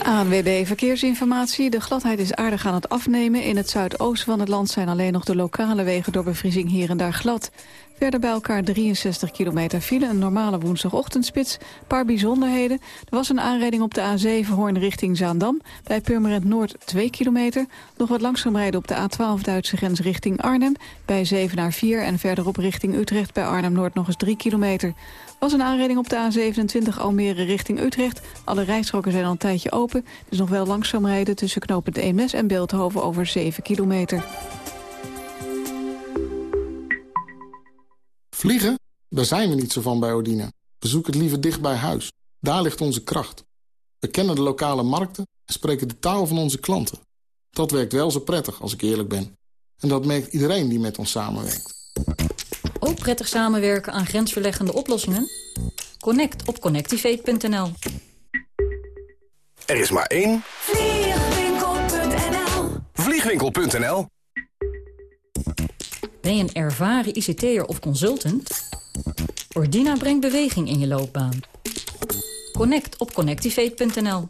ANWB Verkeersinformatie. De gladheid is aardig aan het afnemen. In het zuidoosten van het land zijn alleen nog de lokale wegen door bevriezing hier en daar glad. Verder bij elkaar 63 kilometer file, een normale woensdagochtendspits. Paar bijzonderheden. Er was een aanrijding op de A7 Hoorn richting Zaandam. Bij Purmerend Noord 2 kilometer. Nog wat langzaam rijden op de A12 Duitse grens richting Arnhem. Bij 7 naar 4 en verderop richting Utrecht bij Arnhem-Noord nog eens 3 kilometer was een aanrijding op de A27 Almere richting Utrecht. Alle rijstroken zijn al een tijdje open. Is nog wel langzaam rijden tussen knooppunt Eemnes en Beeldhoven over 7 kilometer. Vliegen? Daar zijn we niet zo van bij Odina. We zoeken het liever dicht bij huis. Daar ligt onze kracht. We kennen de lokale markten en spreken de taal van onze klanten. Dat werkt wel zo prettig, als ik eerlijk ben. En dat merkt iedereen die met ons samenwerkt. Ook prettig samenwerken aan grensverleggende oplossingen? Connect op connectivate.nl Er is maar één... Vliegwinkel.nl Ben je een ervaren ICT'er of consultant? Ordina brengt beweging in je loopbaan. Connect op connectivate.nl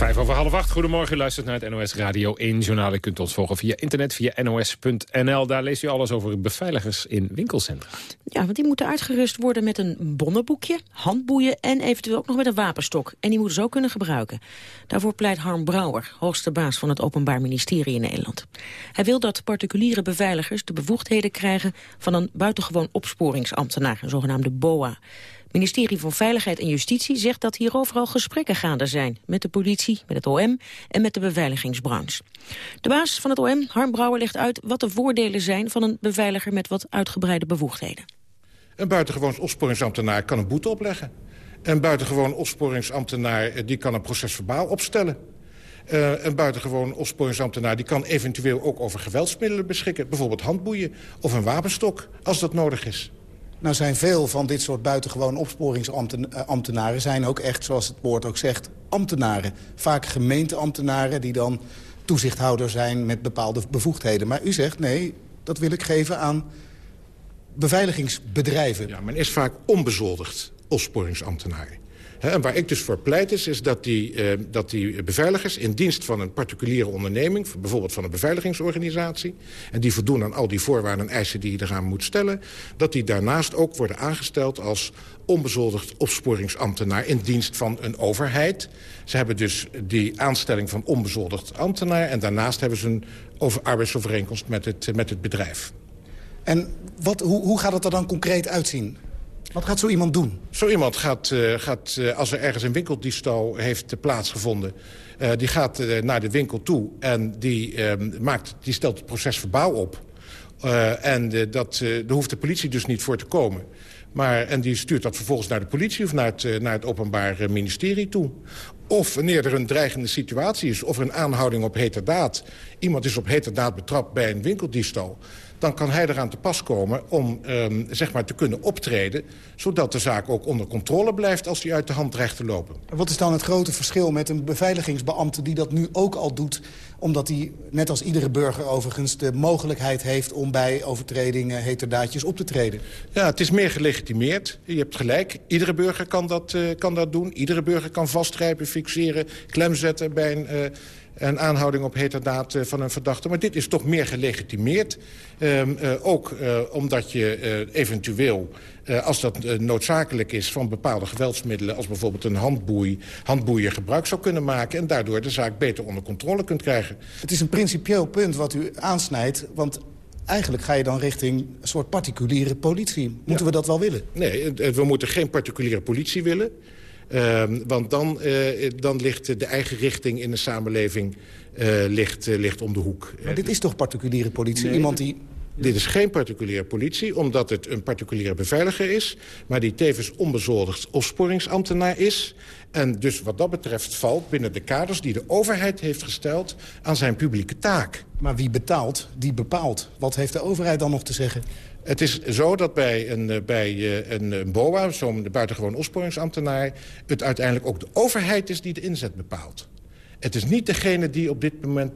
Vijf over half acht. Goedemorgen, u luistert naar het NOS Radio 1 journaal. U kunt ons volgen via internet, via nos.nl. Daar leest u alles over beveiligers in winkelcentra. Ja, want die moeten uitgerust worden met een bonnenboekje, handboeien en eventueel ook nog met een wapenstok. En die moeten ze ook kunnen gebruiken. Daarvoor pleit Harm Brouwer, hoogste baas van het Openbaar Ministerie in Nederland. Hij wil dat particuliere beveiligers de bevoegdheden krijgen van een buitengewoon opsporingsambtenaar, een zogenaamde BOA. Ministerie van Veiligheid en Justitie zegt dat hierover al gesprekken gaande zijn. Met de politie, met het OM en met de beveiligingsbranche. De baas van het OM, Harm Brouwer, legt uit wat de voordelen zijn van een beveiliger met wat uitgebreide bevoegdheden. Een buitengewoon opsporingsambtenaar kan een boete opleggen. Een buitengewoon opsporingsambtenaar eh, die kan een procesverbaal opstellen. Uh, een buitengewoon opsporingsambtenaar die kan eventueel ook over geweldsmiddelen beschikken. Bijvoorbeeld handboeien of een wapenstok, als dat nodig is. Nou zijn veel van dit soort buitengewoon opsporingsambtenaren... zijn ook echt, zoals het woord ook zegt, ambtenaren. Vaak gemeenteambtenaren die dan toezichthouder zijn met bepaalde bevoegdheden. Maar u zegt, nee, dat wil ik geven aan beveiligingsbedrijven. Ja, men is vaak onbezoldigd opsporingsambtenaar. En waar ik dus voor pleit is, is dat die, uh, dat die beveiligers in dienst van een particuliere onderneming... bijvoorbeeld van een beveiligingsorganisatie... en die voldoen aan al die voorwaarden en eisen die je eraan moet stellen... dat die daarnaast ook worden aangesteld als onbezoldigd opsporingsambtenaar... in dienst van een overheid. Ze hebben dus die aanstelling van onbezoldigd ambtenaar... en daarnaast hebben ze een over arbeidsovereenkomst met het, met het bedrijf. En wat, hoe, hoe gaat het er dan concreet uitzien? Wat gaat zo iemand doen? Zo iemand gaat, uh, gaat uh, als er ergens een winkeldiefstal heeft plaatsgevonden... Uh, die gaat naar de winkel toe en die, ehm, maakt, die stelt het proces verbaal op. en dat, daar hoeft de politie dus niet voor te komen. Maar, en die stuurt dat vervolgens naar de politie of naar het, naar het Openbaar Ministerie toe. Of wanneer er een dreigende situatie is, of een aanhouding op heterdaad. Iemand is op heterdaad betrapt bij een winkeldiefstal dan kan hij eraan te pas komen om um, zeg maar te kunnen optreden... zodat de zaak ook onder controle blijft als die uit de hand dreigt te lopen. Wat is dan het grote verschil met een beveiligingsbeambte die dat nu ook al doet... omdat hij, net als iedere burger overigens, de mogelijkheid heeft... om bij overtredingen heterdaadjes op te treden? Ja, het is meer gelegitimeerd. Je hebt gelijk. Iedere burger kan dat, uh, kan dat doen. Iedere burger kan vastgrijpen, fixeren, klemzetten bij een... Uh, een aanhouding op heterdaad uh, van een verdachte. Maar dit is toch meer gelegitimeerd. Um, uh, ook uh, omdat je eventueel, als dat noodzakelijk is... van bepaalde geweldsmiddelen, als bijvoorbeeld een handboei... handboeien gebruik zou kunnen maken... en daardoor de zaak beter onder controle kunt krijgen. Het is een principieel punt wat u aansnijdt... want eigenlijk ga je dan richting een soort particuliere politie. Moeten ja. we dat wel willen? Nee, we moeten geen particuliere politie willen... Uh, want dan, uh, dan ligt de eigen richting in de samenleving uh, ligt, ligt om de hoek. Maar dit is toch particuliere politie? Nee, Iemand die... Dit is geen particuliere politie, omdat het een particuliere beveiliger is... maar die tevens onbezoldigd opsporingsambtenaar is... en dus wat dat betreft valt binnen de kaders die de overheid heeft gesteld... aan zijn publieke taak. Maar wie betaalt, die bepaalt. Wat heeft de overheid dan nog te zeggen? Het is zo dat bij een, bij een, een BOA, zo'n buitengewoon opsporingsambtenaar... het uiteindelijk ook de overheid is die de inzet bepaalt. Het is niet degene die op dit moment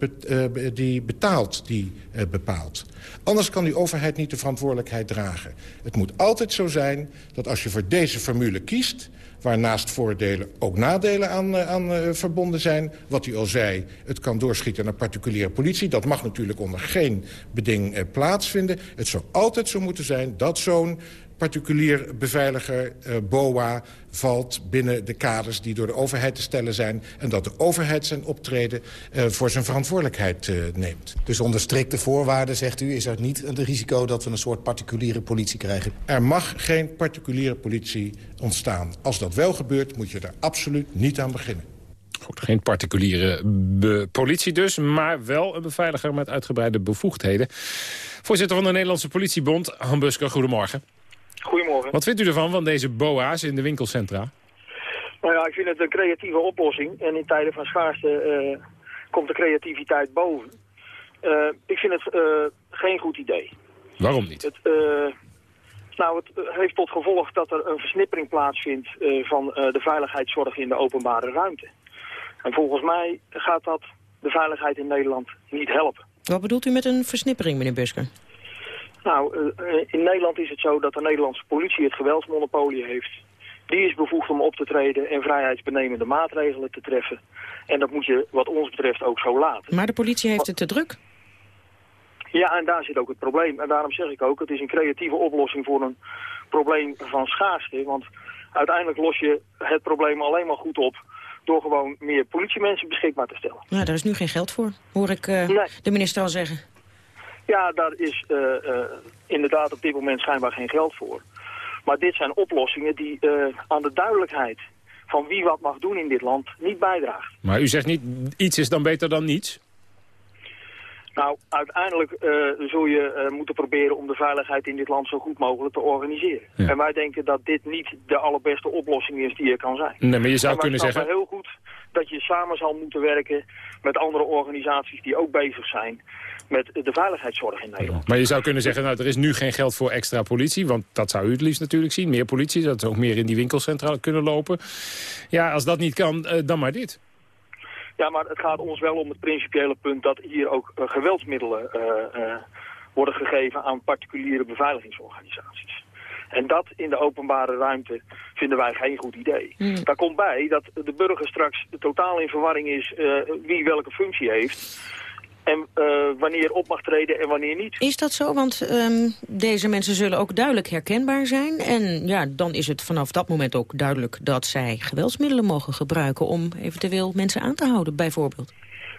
die betaalt, die bepaalt. Anders kan die overheid niet de verantwoordelijkheid dragen. Het moet altijd zo zijn dat als je voor deze formule kiest waar naast voordelen ook nadelen aan, aan uh, verbonden zijn. Wat u al zei, het kan doorschieten naar particuliere politie. Dat mag natuurlijk onder geen beding uh, plaatsvinden. Het zou altijd zo moeten zijn dat zo'n particulier beveiliger, uh, BOA, valt binnen de kaders die door de overheid te stellen zijn... en dat de overheid zijn optreden uh, voor zijn verantwoordelijkheid uh, neemt. Dus onder strikte voorwaarden, zegt u, is er niet het risico... dat we een soort particuliere politie krijgen? Er mag geen particuliere politie ontstaan. Als dat wel gebeurt, moet je er absoluut niet aan beginnen. Goed, geen particuliere politie dus, maar wel een beveiliger met uitgebreide bevoegdheden. Voorzitter van de Nederlandse Politiebond, Han Busker, goedemorgen. Goedemorgen. Wat vindt u ervan, van deze boa's in de winkelcentra? Nou ja, ik vind het een creatieve oplossing. En in tijden van schaarste uh, komt de creativiteit boven. Uh, ik vind het uh, geen goed idee. Waarom niet? Het, nou, het heeft tot gevolg dat er een versnippering plaatsvindt van de veiligheidszorg in de openbare ruimte. En volgens mij gaat dat de veiligheid in Nederland niet helpen. Wat bedoelt u met een versnippering, meneer Busker? Nou, in Nederland is het zo dat de Nederlandse politie het geweldsmonopolie heeft. Die is bevoegd om op te treden en vrijheidsbenemende maatregelen te treffen. En dat moet je wat ons betreft ook zo laten. Maar de politie heeft het te druk. Ja, en daar zit ook het probleem. En daarom zeg ik ook, het is een creatieve oplossing voor een probleem van schaarste. Want uiteindelijk los je het probleem alleen maar goed op door gewoon meer politiemensen beschikbaar te stellen. Ja, daar is nu geen geld voor, hoor ik uh, nee. de minister al zeggen. Ja, daar is uh, uh, inderdaad op dit moment schijnbaar geen geld voor. Maar dit zijn oplossingen die aan de duidelijkheid van wie wat mag doen in dit land niet bijdraagt. Maar u zegt niet, iets is dan beter dan niets? Nou, uiteindelijk uh, zul je uh, moeten proberen om de veiligheid in dit land zo goed mogelijk te organiseren. Ja. En wij denken dat dit niet de allerbeste oplossing is die er kan zijn. Nee, maar je zou kunnen zeggen... heel goed dat je samen zal moeten werken met andere organisaties die ook bezig zijn met de veiligheidszorg in Nederland. Maar je zou kunnen zeggen, nou, er is nu geen geld voor extra politie, want dat zou u het liefst natuurlijk zien. Meer politie, dat ze ook meer in die winkelcentra kunnen lopen. Ja, als dat niet kan, uh, dan maar dit. Ja, maar het gaat ons wel om het principiële punt dat hier ook uh, geweldsmiddelen uh, uh, worden gegeven aan particuliere beveiligingsorganisaties. En dat in de openbare ruimte vinden wij geen goed idee. Mm. Daar komt bij dat de burger straks totaal in verwarring is wie welke functie heeft. En uh, wanneer op mag treden en wanneer niet. Is dat zo? Want um, deze mensen zullen ook duidelijk herkenbaar zijn. En ja, dan is het vanaf dat moment ook duidelijk dat zij geweldsmiddelen mogen gebruiken... om eventueel mensen aan te houden, bijvoorbeeld.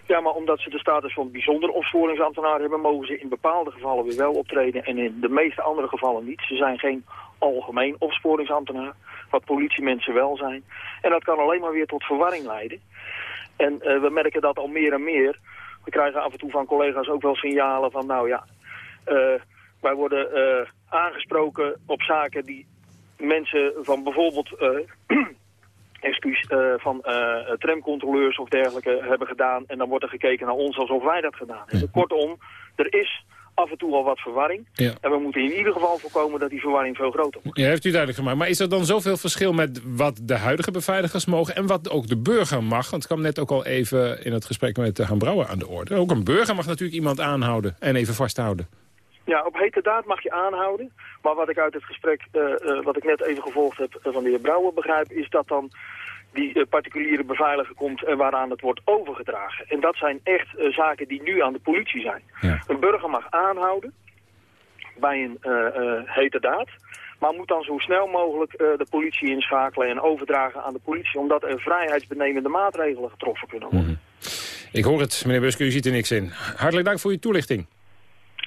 Ja, maar omdat ze de status van bijzonder opsporingsambtenaar hebben... mogen ze in bepaalde gevallen weer wel optreden en in de meeste andere gevallen niet. Ze zijn geen algemeen opsporingsambtenaar, wat politiemensen wel zijn. En dat kan alleen maar weer tot verwarring leiden. En uh, we merken dat al meer en meer we krijgen af en toe van collega's ook wel signalen van, nou ja, uh, wij worden uh, aangesproken op zaken die mensen van bijvoorbeeld, uh, [clears throat] excuus, van tramcontroleurs of dergelijke hebben gedaan. En dan wordt er gekeken naar ons alsof wij dat gedaan hebben. Kortom, er is af en toe al wat verwarring. Ja. En we moeten in ieder geval voorkomen dat die verwarring veel groter wordt. Ja, heeft u duidelijk gemaakt. Maar is er dan zoveel verschil met wat de huidige beveiligers mogen... en wat ook de burger mag? Want het kwam net ook al even in het gesprek met de Han Brouwer aan de orde. Ook een burger mag natuurlijk iemand aanhouden en even vasthouden. Ja, op hete daad mag je aanhouden. Maar wat ik uit het gesprek, uh, uh, wat ik net even gevolgd heb van de heer Brouwer begrijp... is dat dan die uh, particuliere beveiliger komt en waaraan het wordt overgedragen. En dat zijn echt uh, zaken die nu aan de politie zijn. Ja. Een burger mag aanhouden bij een uh, hete daad, maar moet dan zo snel mogelijk de politie inschakelen en overdragen aan de politie, omdat er vrijheidsbenemende maatregelen getroffen kunnen worden. Mm -hmm. Ik hoor het, meneer Buske, u ziet er niks in. Hartelijk dank voor uw toelichting.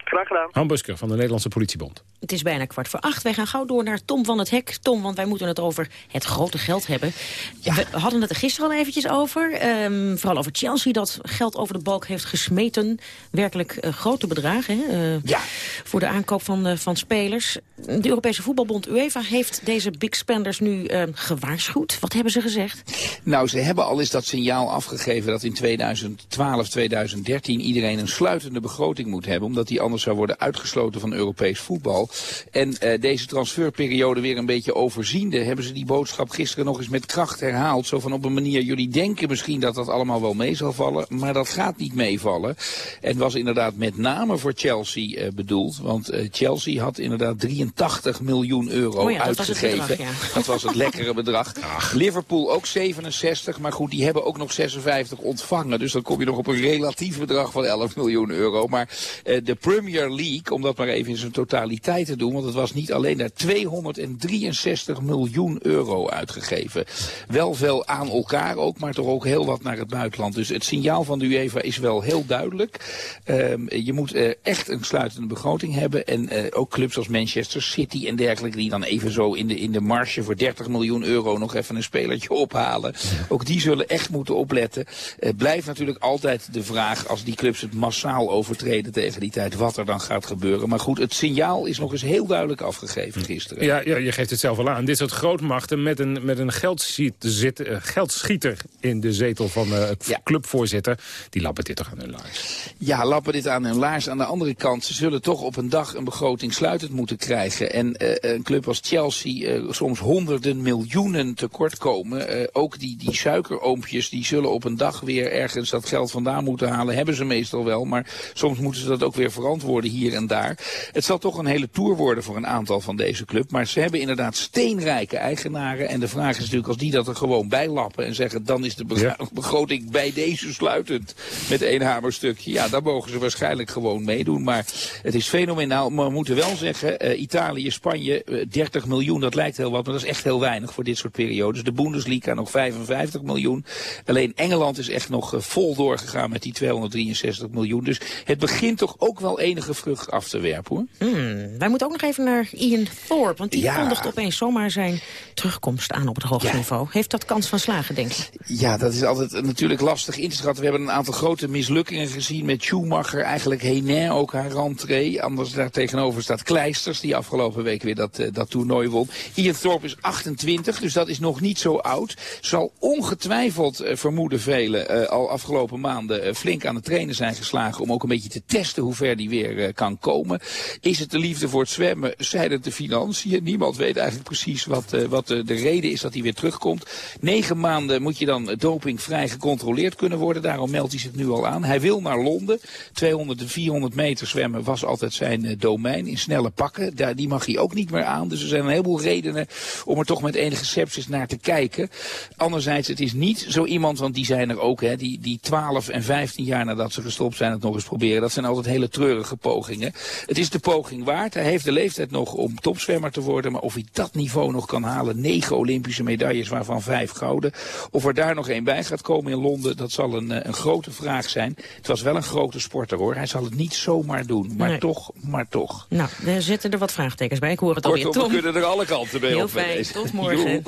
Graag gedaan. Han Busker van de Nederlandse Politiebond. Het is bijna kwart voor acht. Wij gaan gauw door naar Tom van het Hek. Tom, want wij moeten het over het grote geld hebben. Ja. We hadden het er gisteren al eventjes over. Um, vooral over Chelsea dat geld over de balk heeft gesmeten. Werkelijk uh, grote bedragen hè? Uh, ja. voor de aankoop van, uh, van spelers. De Europese Voetbalbond UEFA heeft deze big spenders nu ehm, gewaarschuwd. Wat hebben ze gezegd? Nou, ze hebben al eens dat signaal afgegeven dat in 2012, 2013 iedereen een sluitende begroting moet hebben. Omdat die anders zou worden uitgesloten van Europees voetbal. En uh, deze transferperiode weer een beetje overziende... hebben ze die boodschap gisteren nog eens met kracht herhaald. Zo van op een manier, jullie denken misschien dat dat allemaal wel mee zal vallen... maar dat gaat niet meevallen. En was inderdaad met name voor Chelsea uh, bedoeld. Want uh, Chelsea had inderdaad 83 miljoen euro oh ja, uitgegeven. Dat was, bedrag, ja. dat was het lekkere bedrag. [laughs] Ach. Liverpool ook 67, maar goed, die hebben ook nog 56 ontvangen. Dus dan kom je nog op een relatief bedrag van 11 miljoen euro. Maar de Premier Premier League, om dat maar even in zijn totaliteit te doen, want het was niet alleen daar 263 miljoen euro uitgegeven. Wel veel aan elkaar ook, maar toch ook heel wat naar het buitenland. Dus het signaal van de UEFA is wel heel duidelijk. Um, je moet uh, echt een sluitende begroting hebben. En uh, ook clubs als Manchester City en dergelijke, die dan even zo in de, in de marge voor 30 miljoen euro nog even een spelertje ophalen. Ook die zullen echt moeten opletten. Het blijft natuurlijk altijd de vraag, als die clubs het massaal overtreden tegen die tijd, wat er dan gaat gebeuren. Maar goed, het signaal is nog eens heel duidelijk afgegeven gisteren. Ja, ja je geeft het zelf al aan. Dit soort grootmachten met een, met een geldschieter, uh, geldschieter in de zetel van uh, ja. clubvoorzitter, die lappen dit toch aan hun laars? Ja, lappen dit aan hun laars. Aan de andere kant, ze zullen toch op een dag een begroting sluitend moeten krijgen. En uh, een club als Chelsea uh, soms honderden miljoenen tekort komen. Ook die, die suikeroompjes, die zullen op een dag weer ergens dat geld vandaan moeten halen. Hebben ze meestal wel, maar soms moeten ze dat ook weer verantwoorden hier en daar. Het zal toch een hele tour worden voor een aantal van deze club. Maar ze hebben inderdaad steenrijke eigenaren. En de vraag is natuurlijk, als die dat er gewoon bij lappen en zeggen... dan is de [laughs] begroting bij deze sluitend met één hamerstukje. Ja, dan mogen ze waarschijnlijk gewoon meedoen. Maar het is fenomenaal. Maar we moeten wel zeggen, uh, Italië, Spanje, uh, 30 miljoen, dat lijkt heel wat. Maar dat is echt heel weinig voor dit soort periodes. De Bundesliga nog 55 miljoen. Alleen Engeland is echt nog uh, vol doorgegaan met die 263 miljoen. Dus het begint toch ook wel enige vrucht af te werpen, hoor. Hmm, wij moeten ook nog even naar Ian Thorpe. Want die ja. kondigt opeens zomaar zijn terugkomst aan op het hoogste ja. niveau. Heeft dat kans van slagen, denk je? Ja, dat is altijd natuurlijk lastig in te schatten. We hebben een aantal grote mislukkingen gezien met Schumacher. Eigenlijk Henin ook haar rentree. Anders daar tegenover staat Kleisters, die afgelopen week weer dat, uh, dat toernooi won. Ian Thorpe is 28, dus dat is nog niet zo oud. Zal ongetwijfeld, uh, vermoeden velen, uh, al afgelopen maanden flink aan het trainen zijn geslagen... om ook een beetje te testen hoe ver die weer kan komen. Is het de liefde voor het zwemmen? Zijn het de financiën? Niemand weet eigenlijk precies wat, wat de reden is dat hij weer terugkomt. Negen maanden moet je dan dopingvrij gecontroleerd kunnen worden. Daarom meldt hij zich nu al aan. Hij wil naar Londen. 200 en 400 meter zwemmen was altijd zijn domein. In snelle pakken. Daar, die mag hij ook niet meer aan. Dus er zijn een heleboel redenen om er toch met enige sepsis naar te kijken. Anderzijds, het is niet zo iemand, want die zijn er ook, hè, die, die 12 en 15 jaar nadat ze gestopt zijn het nog eens proberen. Dat zijn altijd hele treurige pogingen. Het is de poging waard. Hij heeft de leeftijd nog om topzwemmer te worden. Maar of hij dat niveau nog kan halen. Negen Olympische medailles, waarvan vijf gouden. Of er daar nog één bij gaat komen in Londen, dat zal een, een grote vraag zijn. Het was wel een grote sporter hoor. Hij zal het niet zomaar doen. Maar nee. toch, maar toch. Nou, er zitten er wat vraagtekens bij. Ik hoor het Kortom, alweer. Tom. we kunnen er alle kanten mee Heel op. fijn. Tot morgen.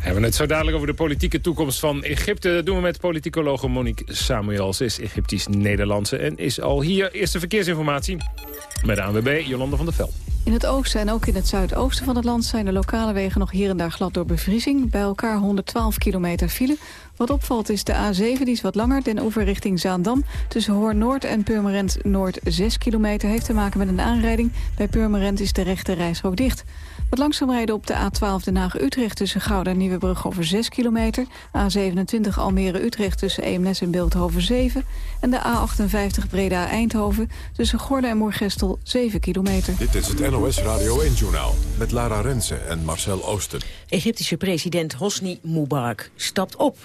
Hebben het zo dadelijk over de politieke toekomst van Egypte. Dat doen we met politicologe Monique Samuel. Ze is Egyptisch-Nederlandse en is al hier. Eerste verkeersinformatie met ANWB, Jolanda van der Veld. In het oosten en ook in het zuidoosten van het land zijn de lokale wegen nog hier en daar glad door bevriezing. Bij elkaar 112 kilometer file. Wat opvalt is de A7, die is wat langer, den oever richting Zaandam. Tussen Hoorn Noord en Purmerend Noord 6 kilometer heeft te maken met een aanrijding. Bij Purmerend is de rechte reisrook dicht. Wat langzaam rijden op de A12 Den Haag-Utrecht tussen Gouda en Nieuwebrug over 6 kilometer. A27 Almere-Utrecht tussen Eemnes en Beeldhoven 7. En de A58 Breda-Eindhoven tussen Gordel en Moergestel 7 kilometer. Dit is het NOS Radio 1-journaal met Lara Rensen en Marcel Oosten. Egyptische president Hosni Mubarak stapt op.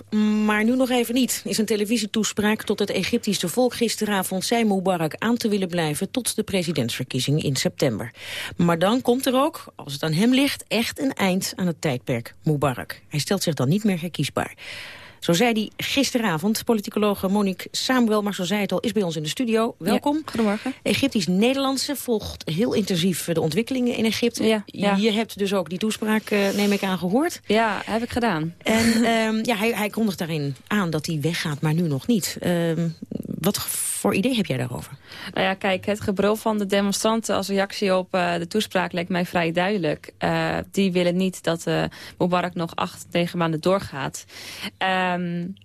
Maar nu nog even niet. Is een televisietoespraak tot het Egyptische volk gisteravond... zei Mubarak aan te willen blijven tot de presidentsverkiezing in september. Maar dan komt er ook, als het aan hem ligt, echt een eind aan het tijdperk Mubarak. Hij stelt zich dan niet meer herkiesbaar. Zo zei hij gisteravond, politicologe Monique Samuel, maar zo zei het al, is bij ons in de studio. Welkom. Ja, goedemorgen. Egyptisch-Nederlandse volgt heel intensief de ontwikkelingen in Egypte. Ja, ja. Je hebt dus ook die toespraak, uh, neem ik aan, gehoord. Ja, heb ik gedaan. En um, ja, hij, hij kondigt daarin aan dat hij weggaat, maar nu nog niet. Um, wat voor idee heb jij daarover? Nou ja, kijk, het gebrul van de demonstranten als reactie op uh, de toespraak lijkt mij vrij duidelijk. Uh, die willen niet dat uh, Mubarak nog acht, negen maanden doorgaat. Um,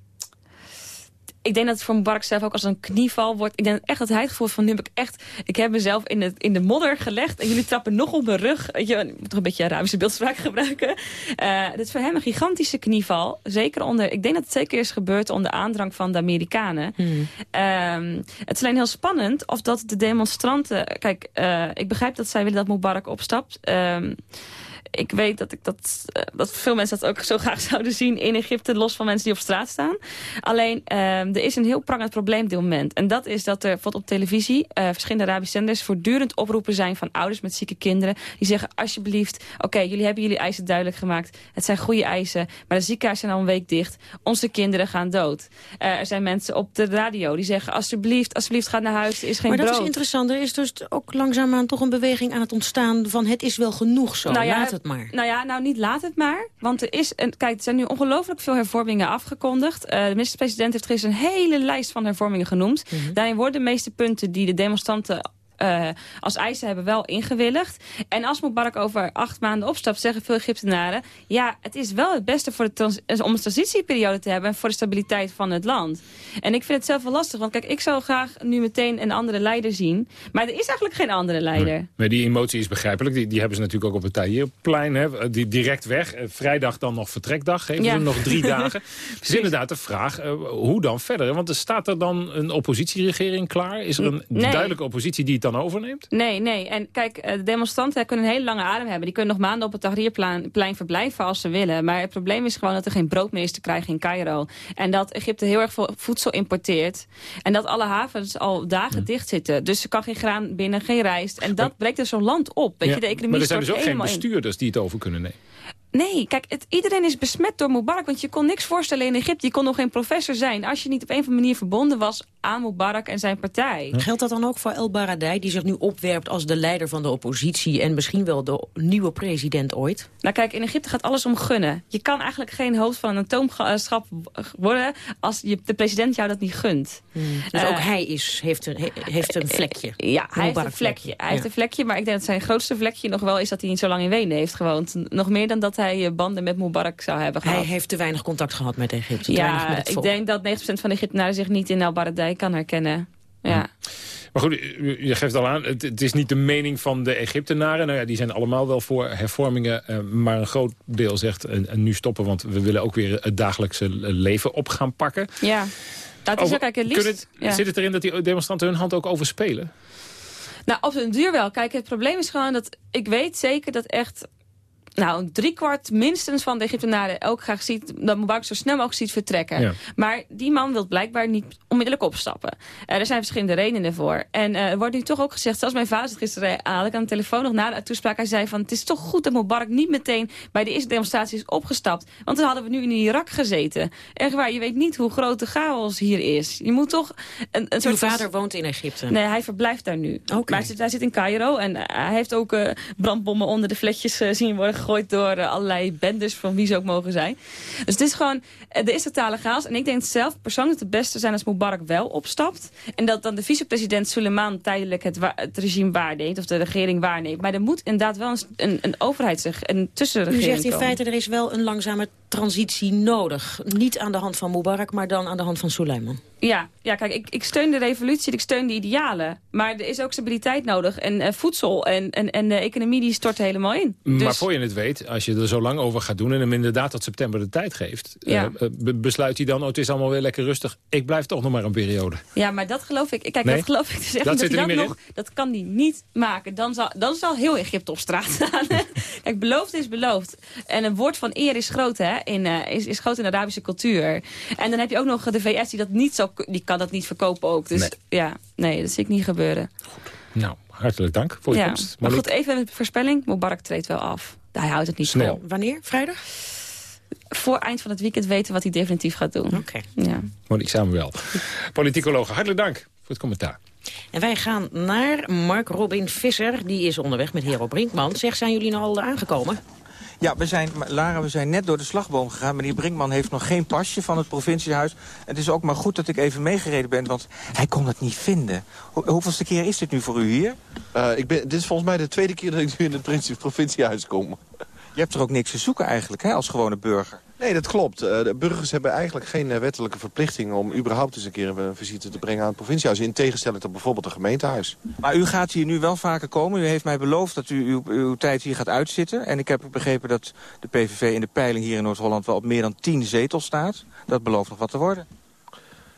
ik denk dat het voor Mubarak zelf ook als een knieval wordt. Ik denk echt dat hij het gevoel van nu heb ik echt... Ik heb mezelf in de, in de modder gelegd en jullie trappen nog op mijn rug. Weet je, ik moet toch een beetje Arabische beeldspraak [laughs] gebruiken. Uh, dit is voor hem een gigantische knieval. Zeker onder... Ik denk dat het zeker is gebeurd onder aandrang van de Amerikanen. Hmm. Um, het is alleen heel spannend of dat de demonstranten... Kijk, uh, ik begrijp dat zij willen dat Mubarak opstapt... Um, ik weet dat, ik dat, uh, dat veel mensen dat ook zo [laughs] graag zouden zien in Egypte... los van mensen die op straat staan. Alleen, uh, er is een heel prangend probleem op dit moment. En dat is dat er bijvoorbeeld op televisie... Uh, verschillende Arabische zenders voortdurend oproepen zijn... van ouders met zieke kinderen. Die zeggen, alsjeblieft, oké, okay, jullie hebben jullie eisen duidelijk gemaakt. Het zijn goede eisen, maar de ziekenhuizen zijn al een week dicht. Onze kinderen gaan dood. er zijn mensen op de radio die zeggen, alsjeblieft, alsjeblieft, ga naar huis. Er is geen maar dat is interessant. Er is dus ook langzaamaan toch een beweging aan het ontstaan... van het is wel genoeg zo, nou ja, het maar. Nou ja, nou niet laat het maar. Want er is een, kijk, er zijn nu ongelooflijk veel hervormingen afgekondigd. Uh, de minister-president heeft gisteren een hele lijst van hervormingen genoemd. Mm -hmm. Daarin worden de meeste punten die de demonstranten uh, als eisen hebben wel ingewilligd. En als Mubarak over acht maanden opstapt, zeggen veel Egyptenaren... ja, het is wel het beste voor de om een transitieperiode te hebben... en voor de stabiliteit van het land. En ik vind het zelf wel lastig, want kijk, ik zou graag nu meteen een andere leider zien. Maar er is eigenlijk geen andere leider. Nee. Maar die emotie is begrijpelijk. Die, die hebben ze natuurlijk ook op het Tahrirplein. Hè, die direct weg. Vrijdag dan nog vertrekdag. Geven ja. ze nog drie [laughs] dagen. Het is inderdaad de vraag, uh, hoe dan verder? Want er staat er dan een oppositieregering klaar? Is er een nee. duidelijke oppositie die het dan overneemt? Nee, nee. En kijk, de demonstranten kunnen een hele lange adem hebben. Die kunnen nog maanden op het Tahrirplein verblijven als ze willen. Maar het probleem is gewoon dat er geen brood meer is te krijgen in Cairo. En dat Egypte heel erg veel voedsel importeert. En dat alle havens al dagen ja. dicht zitten. Dus er kan geen graan binnen, geen rijst. En dat maar, breekt dus zo'n land op. Weet ja, je, de economie maar er zijn dus ook geen in. bestuurders die het over kunnen nemen. Nee, kijk, het, iedereen is besmet door Mubarak. Want je kon niks voorstellen in Egypte. Je kon nog geen professor zijn. Als je niet op een of andere manier verbonden was aan Mubarak en zijn partij. Geldt dat dan ook voor El Baradei, die zich nu opwerpt als de leider van de oppositie... en misschien wel de nieuwe president ooit? Nou kijk, in Egypte gaat alles om gunnen. Je kan eigenlijk geen hoofd van een atoomschap worden... als je, de president jou dat niet gunt. Hmm. Dus uh, ook hij is, heeft, een, heeft een vlekje. Ja, hij heeft een vlekje. Hij ja. heeft een vlekje, maar ik denk dat zijn grootste vlekje nog wel is... dat hij niet zo lang in Wenen heeft gewoond. Nog meer dan dat hij banden met Mubarak zou hebben gehad. Hij heeft te weinig contact gehad met Egypte. Ja, met ik denk dat 90% van de Egyptenaren zich niet in El Baradei kan herkennen. Ja. Maar goed, je geeft al aan, het, het, is niet de mening van de Egyptenaren. Nou ja, die zijn allemaal wel voor hervormingen. Uh, maar een groot deel zegt, en, en, nu stoppen... want we willen ook weer het dagelijkse leven op gaan pakken. Ja, dat is ook eigenlijk het liefst. Het, ja. Zit het erin dat die demonstranten hun hand ook overspelen? Nou, op den duur wel. Kijk, het probleem is gewoon dat... ik weet zeker dat echt nou, driekwart minstens van de Egyptenaren ook graag ziet dat Mubarak zo snel mogelijk ziet vertrekken. Ja. Maar die man wil blijkbaar niet onmiddellijk opstappen. Uh, er zijn verschillende redenen voor. En uh, er wordt nu toch ook gezegd, zelfs mijn vader gisteren had ik aan de telefoon nog na de toespraak, hij zei van het is toch goed dat Mubarak niet meteen bij de eerste demonstratie is opgestapt. Want dan hadden we nu in Irak gezeten. Echt waar, je weet niet hoe groot de chaos hier is. Je moet toch... Een, een Uw vader woont in Egypte? Nee, hij verblijft daar nu. Okay. Maar hij zit, hij zit in Cairo en hij heeft ook brandbommen onder de fletjes zien worden gegooid door uh, allerlei bendes van wie ze ook mogen zijn. Dus het is gewoon, er is totale chaos. En ik denk zelf persoonlijk het beste zijn als Mubarak wel opstapt. En dat dan de vicepresident Suleiman tijdelijk het, het, regime waarneemt. Of de regering waarneemt. Maar er moet inderdaad wel een, een, een overheid zich, een tussenregering U zegt in komen. feite er is wel een langzame transitie nodig. Niet aan de hand van Mubarak, maar dan aan de hand van Suleiman. Ja, ja kijk, ik, ik steun de revolutie, ik steun de idealen. Maar er is ook stabiliteit nodig en uh, voedsel en, en, en de economie die stort helemaal in. Maar Dus- voor je het weet, als je er zo lang over gaat doen... en hem inderdaad tot september de tijd geeft... Ja. uh, be besluit hij dan, oh, het is allemaal weer lekker rustig... ik blijf toch nog maar een periode. Ja, maar dat geloof ik. Kijk, Nee? dat geloof ik dus echt Dat er dat, meer nog, dat kan hij niet maken. Dan zal, dan zal heel Egypte op straat staan. [laughs] Kijk, beloofd is beloofd. En een woord van eer is groot, hè? In, uh, is, is groot in de Arabische cultuur. En dan heb je ook nog de VS die dat niet zo, die kan dat niet verkopen ook. Dus Nee. ja, nee, dat zie ik niet gebeuren. Nou, hartelijk dank voor je Ja. komst. Maar goed, even een voorspelling. Mubarak treedt wel af. Hij houdt het niet Snel. vol. Wanneer? Vrijdag? Voor eind van het weekend weten we wat hij definitief gaat doen. Oké. Ja. Monique Samuel, politicologe. Hartelijk dank voor het commentaar. En wij gaan naar Mark Robin Visser. Die is onderweg met Hero Brinkman. Zeg, zijn jullie nou al aangekomen? Ja, we zijn, Lara, we zijn net door de slagboom gegaan. Meneer Brinkman heeft nog geen pasje van het provinciehuis. Het is ook maar goed dat ik even meegereden ben, want hij kon het niet vinden. Ho hoeveelste keer is dit nu voor u hier? Uh, ik ben, dit is volgens mij de tweede keer dat ik nu in het provincie- provinciehuis kom. Je hebt er ook niks te zoeken eigenlijk, hè, als gewone burger. Nee, dat klopt. Uh, de burgers hebben eigenlijk geen uh, wettelijke verplichting... om überhaupt eens een keer een visite te brengen aan het provinciehuis. In tegenstelling tot bijvoorbeeld een gemeentehuis. Maar u gaat hier nu wel vaker komen. U heeft mij beloofd dat u uw, uw tijd hier gaat uitzitten. En ik heb begrepen dat de PVV in de peiling hier in Noord-Holland... wel op meer dan tien zetels staat. Dat belooft nog wat te worden.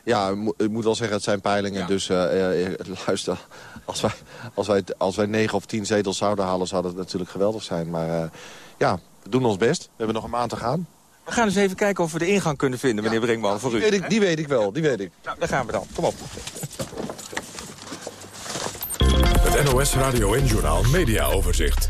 Ja, ik moet wel zeggen, het zijn peilingen. Dus uh, luister, als wij, als, wij, als wij negen of tien zetels zouden halen... zou dat natuurlijk geweldig zijn. Maar uh, ja, we doen ons best. We hebben nog een maand te gaan. We gaan eens even kijken of we de ingang kunnen vinden, meneer Brinkman, voor u. Die weet, ik, die weet ik wel, die weet ik. Nou, daar gaan we dan. Kom op. Het NOS Radio en Journal Media Overzicht.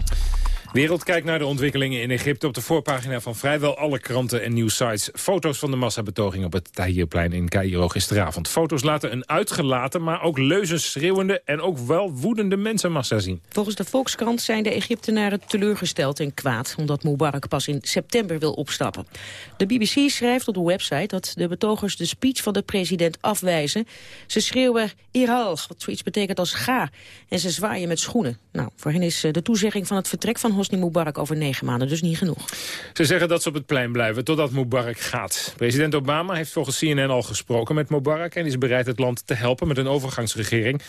Wereld kijkt naar de ontwikkelingen in Egypte op de voorpagina van vrijwel alle kranten en nieuwsites. Foto's van de massabetoging op het Tahrirplein in Cairo gisteravond. Foto's laten een uitgelaten, maar ook leuzens schreeuwende en ook wel woedende mensenmassa zien. Volgens de Volkskrant zijn de Egyptenaren teleurgesteld en kwaad... omdat Mubarak pas in september wil opstappen. De BBC schrijft op de website dat de betogers de speech van de president afwijzen. Ze schreeuwen Iral, wat zoiets betekent als ga. En ze zwaaien met schoenen. Nou, voor hen is eh, de toezegging van het vertrek van Hosni Mubarak over negen maanden dus niet genoeg. Ze zeggen dat ze op het plein blijven totdat Mubarak gaat. President Obama heeft volgens CNN al gesproken met Mubarak... en is bereid het land te helpen met een overgangsregering.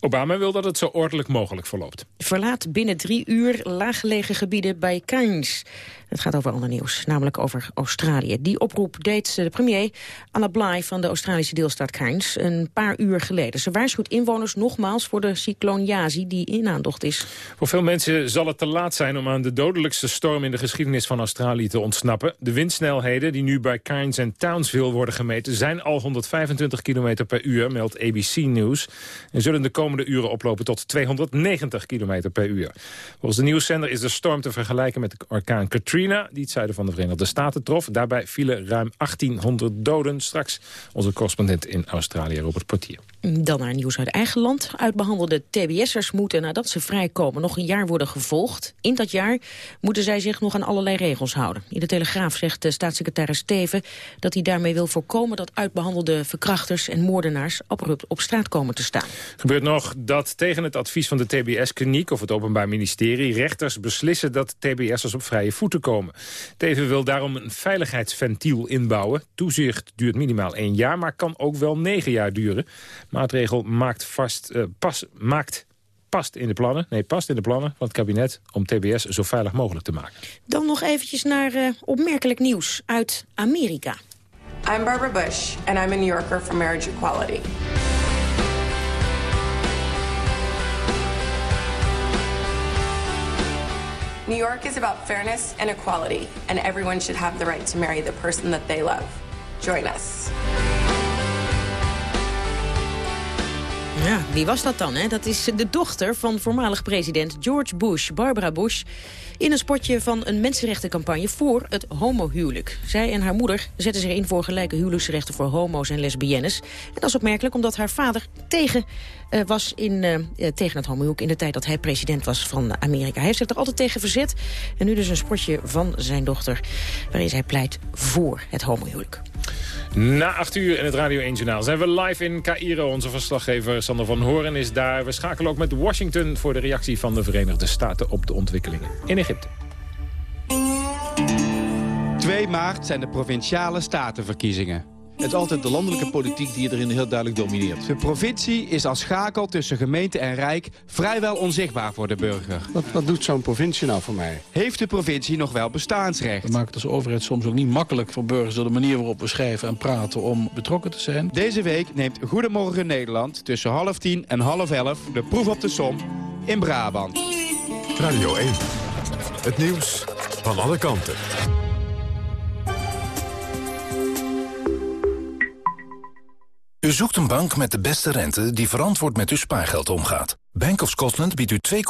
Obama wil dat het zo ordelijk mogelijk verloopt. Verlaat binnen drie uur laaggelegen gebieden bij Cairns. Het gaat over ander nieuws, namelijk over Australië. Die oproep deed de premier Anna Bly van de Australische deelstaat Cairns een paar uur geleden. Ze waarschuwt inwoners nogmaals voor de cycloon Yazi die in aandocht is. Voor veel mensen zal het te laat zijn om aan de dodelijkste storm in de geschiedenis van Australië te ontsnappen. De windsnelheden die nu bij Cairns en Townsville worden gemeten zijn al 125 km per uur, meldt ABC News. En zullen de komende uren oplopen tot 290 km per uur. Volgens de nieuwszender is de storm te vergelijken met de orkaan Katrina die het zuiden van de Verenigde Staten trof. Daarbij vielen ruim 1800 doden. Straks onze correspondent in Australië, Robert Portier. Dan naar nieuws uit eigen land. Uitbehandelde TBS'ers moeten nadat ze vrijkomen nog een jaar worden gevolgd. In dat jaar moeten zij zich nog aan allerlei regels houden. In de Telegraaf zegt de staatssecretaris Steven dat hij daarmee wil voorkomen dat uitbehandelde verkrachters en moordenaars abrupt op straat komen te staan. Gebeurt nog dat tegen het advies van de TBS-kliniek of het Openbaar Ministerie rechters beslissen dat TBS'ers op vrije voeten komen. Teven wil daarom een veiligheidsventiel inbouwen. Toezicht duurt minimaal één jaar, maar kan ook wel negen jaar duren maatregel maakt, vast, uh, pas, maakt past in de plannen, nee, past in de plannen van het kabinet om TBS zo veilig mogelijk te maken. Dan nog eventjes naar uh, opmerkelijk nieuws uit Amerika. I'm Barbara Bush and I'm a New Yorker for marriage equality. New York is about fairness and equality, and everyone should have the right to marry the person that they love. Join us. Ja, wie was dat dan? Hè? Dat is de dochter van voormalig president George Bush, Barbara Bush... in een spotje van een mensenrechtencampagne voor het homohuwelijk. Zij en haar moeder zetten zich in voor gelijke huwelijksrechten voor homo's en lesbiennes. En dat is opmerkelijk omdat haar vader tegen uh, was in, uh, tegen het homohuwelijk... in de tijd dat hij president was van Amerika. Hij heeft zich er altijd tegen verzet. En nu dus een spotje van zijn dochter... waarin zij pleit voor het homohuwelijk. Na acht uur in het Radio 1 Journaal zijn we live in Cairo. Onze verslaggever Sander van Horen is daar. We schakelen ook met Washington voor de reactie van de Verenigde Staten op de ontwikkelingen in Egypte. 2 maart zijn de provinciale statenverkiezingen. Het is altijd de landelijke politiek die erin heel duidelijk domineert. De provincie is als schakel tussen gemeente en rijk vrijwel onzichtbaar voor de burger. Wat, wat doet zo'n provincie nou voor mij? Heeft de provincie nog wel bestaansrecht? We maken het als overheid soms ook niet makkelijk voor burgers... door de manier waarop we schrijven en praten om betrokken te zijn. Deze week neemt Goedemorgen Nederland tussen half tien en half elf... de proef op de som in Brabant. Radio 1. Het nieuws van alle kanten. U zoekt een bank met de beste rente die verantwoord met uw spaargeld omgaat. Bank of Scotland biedt u 2,4%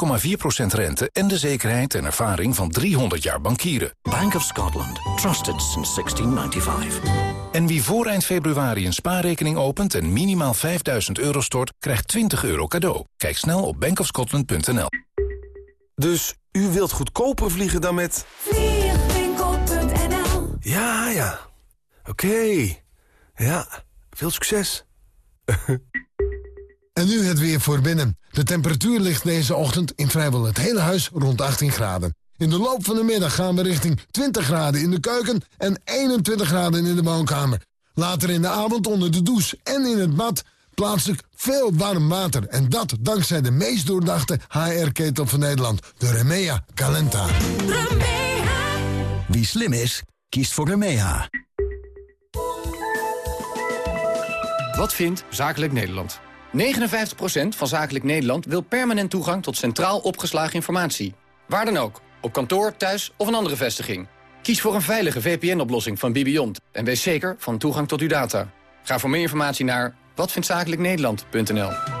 rente en de zekerheid en ervaring van 300 jaar bankieren. Bank of Scotland. Trusted since 1695. En wie voor eind februari een spaarrekening opent en minimaal 5000 euro stort, krijgt 20 euro cadeau. Kijk snel op bankofscotland.nl. Dus u wilt goedkoper vliegen dan met... Vliegwinkel.nl Ja, ja. Oké. Ja. Veel succes. [laughs] en nu het weer voor binnen. De temperatuur ligt deze ochtend in vrijwel het hele huis rond 18 graden. In de loop van de middag gaan we richting 20 graden in de keuken en 21 graden in de woonkamer. Later in de avond onder de douche en in het bad plaatselijk veel warm water. En dat dankzij de meest doordachte HR-ketel van Nederland, de Remea Calenta. Remea. Wie slim is, kiest voor Remea. Wat vindt Zakelijk Nederland? 59% van Zakelijk Nederland wil permanent toegang tot centraal opgeslagen informatie. Waar dan ook, op kantoor, thuis of een andere vestiging. Kies voor een veilige VPN-oplossing van Bibiont en wees zeker van toegang tot uw data. Ga voor meer informatie naar watvindtzakelijknederland.nl.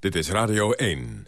Dit is Radio 1.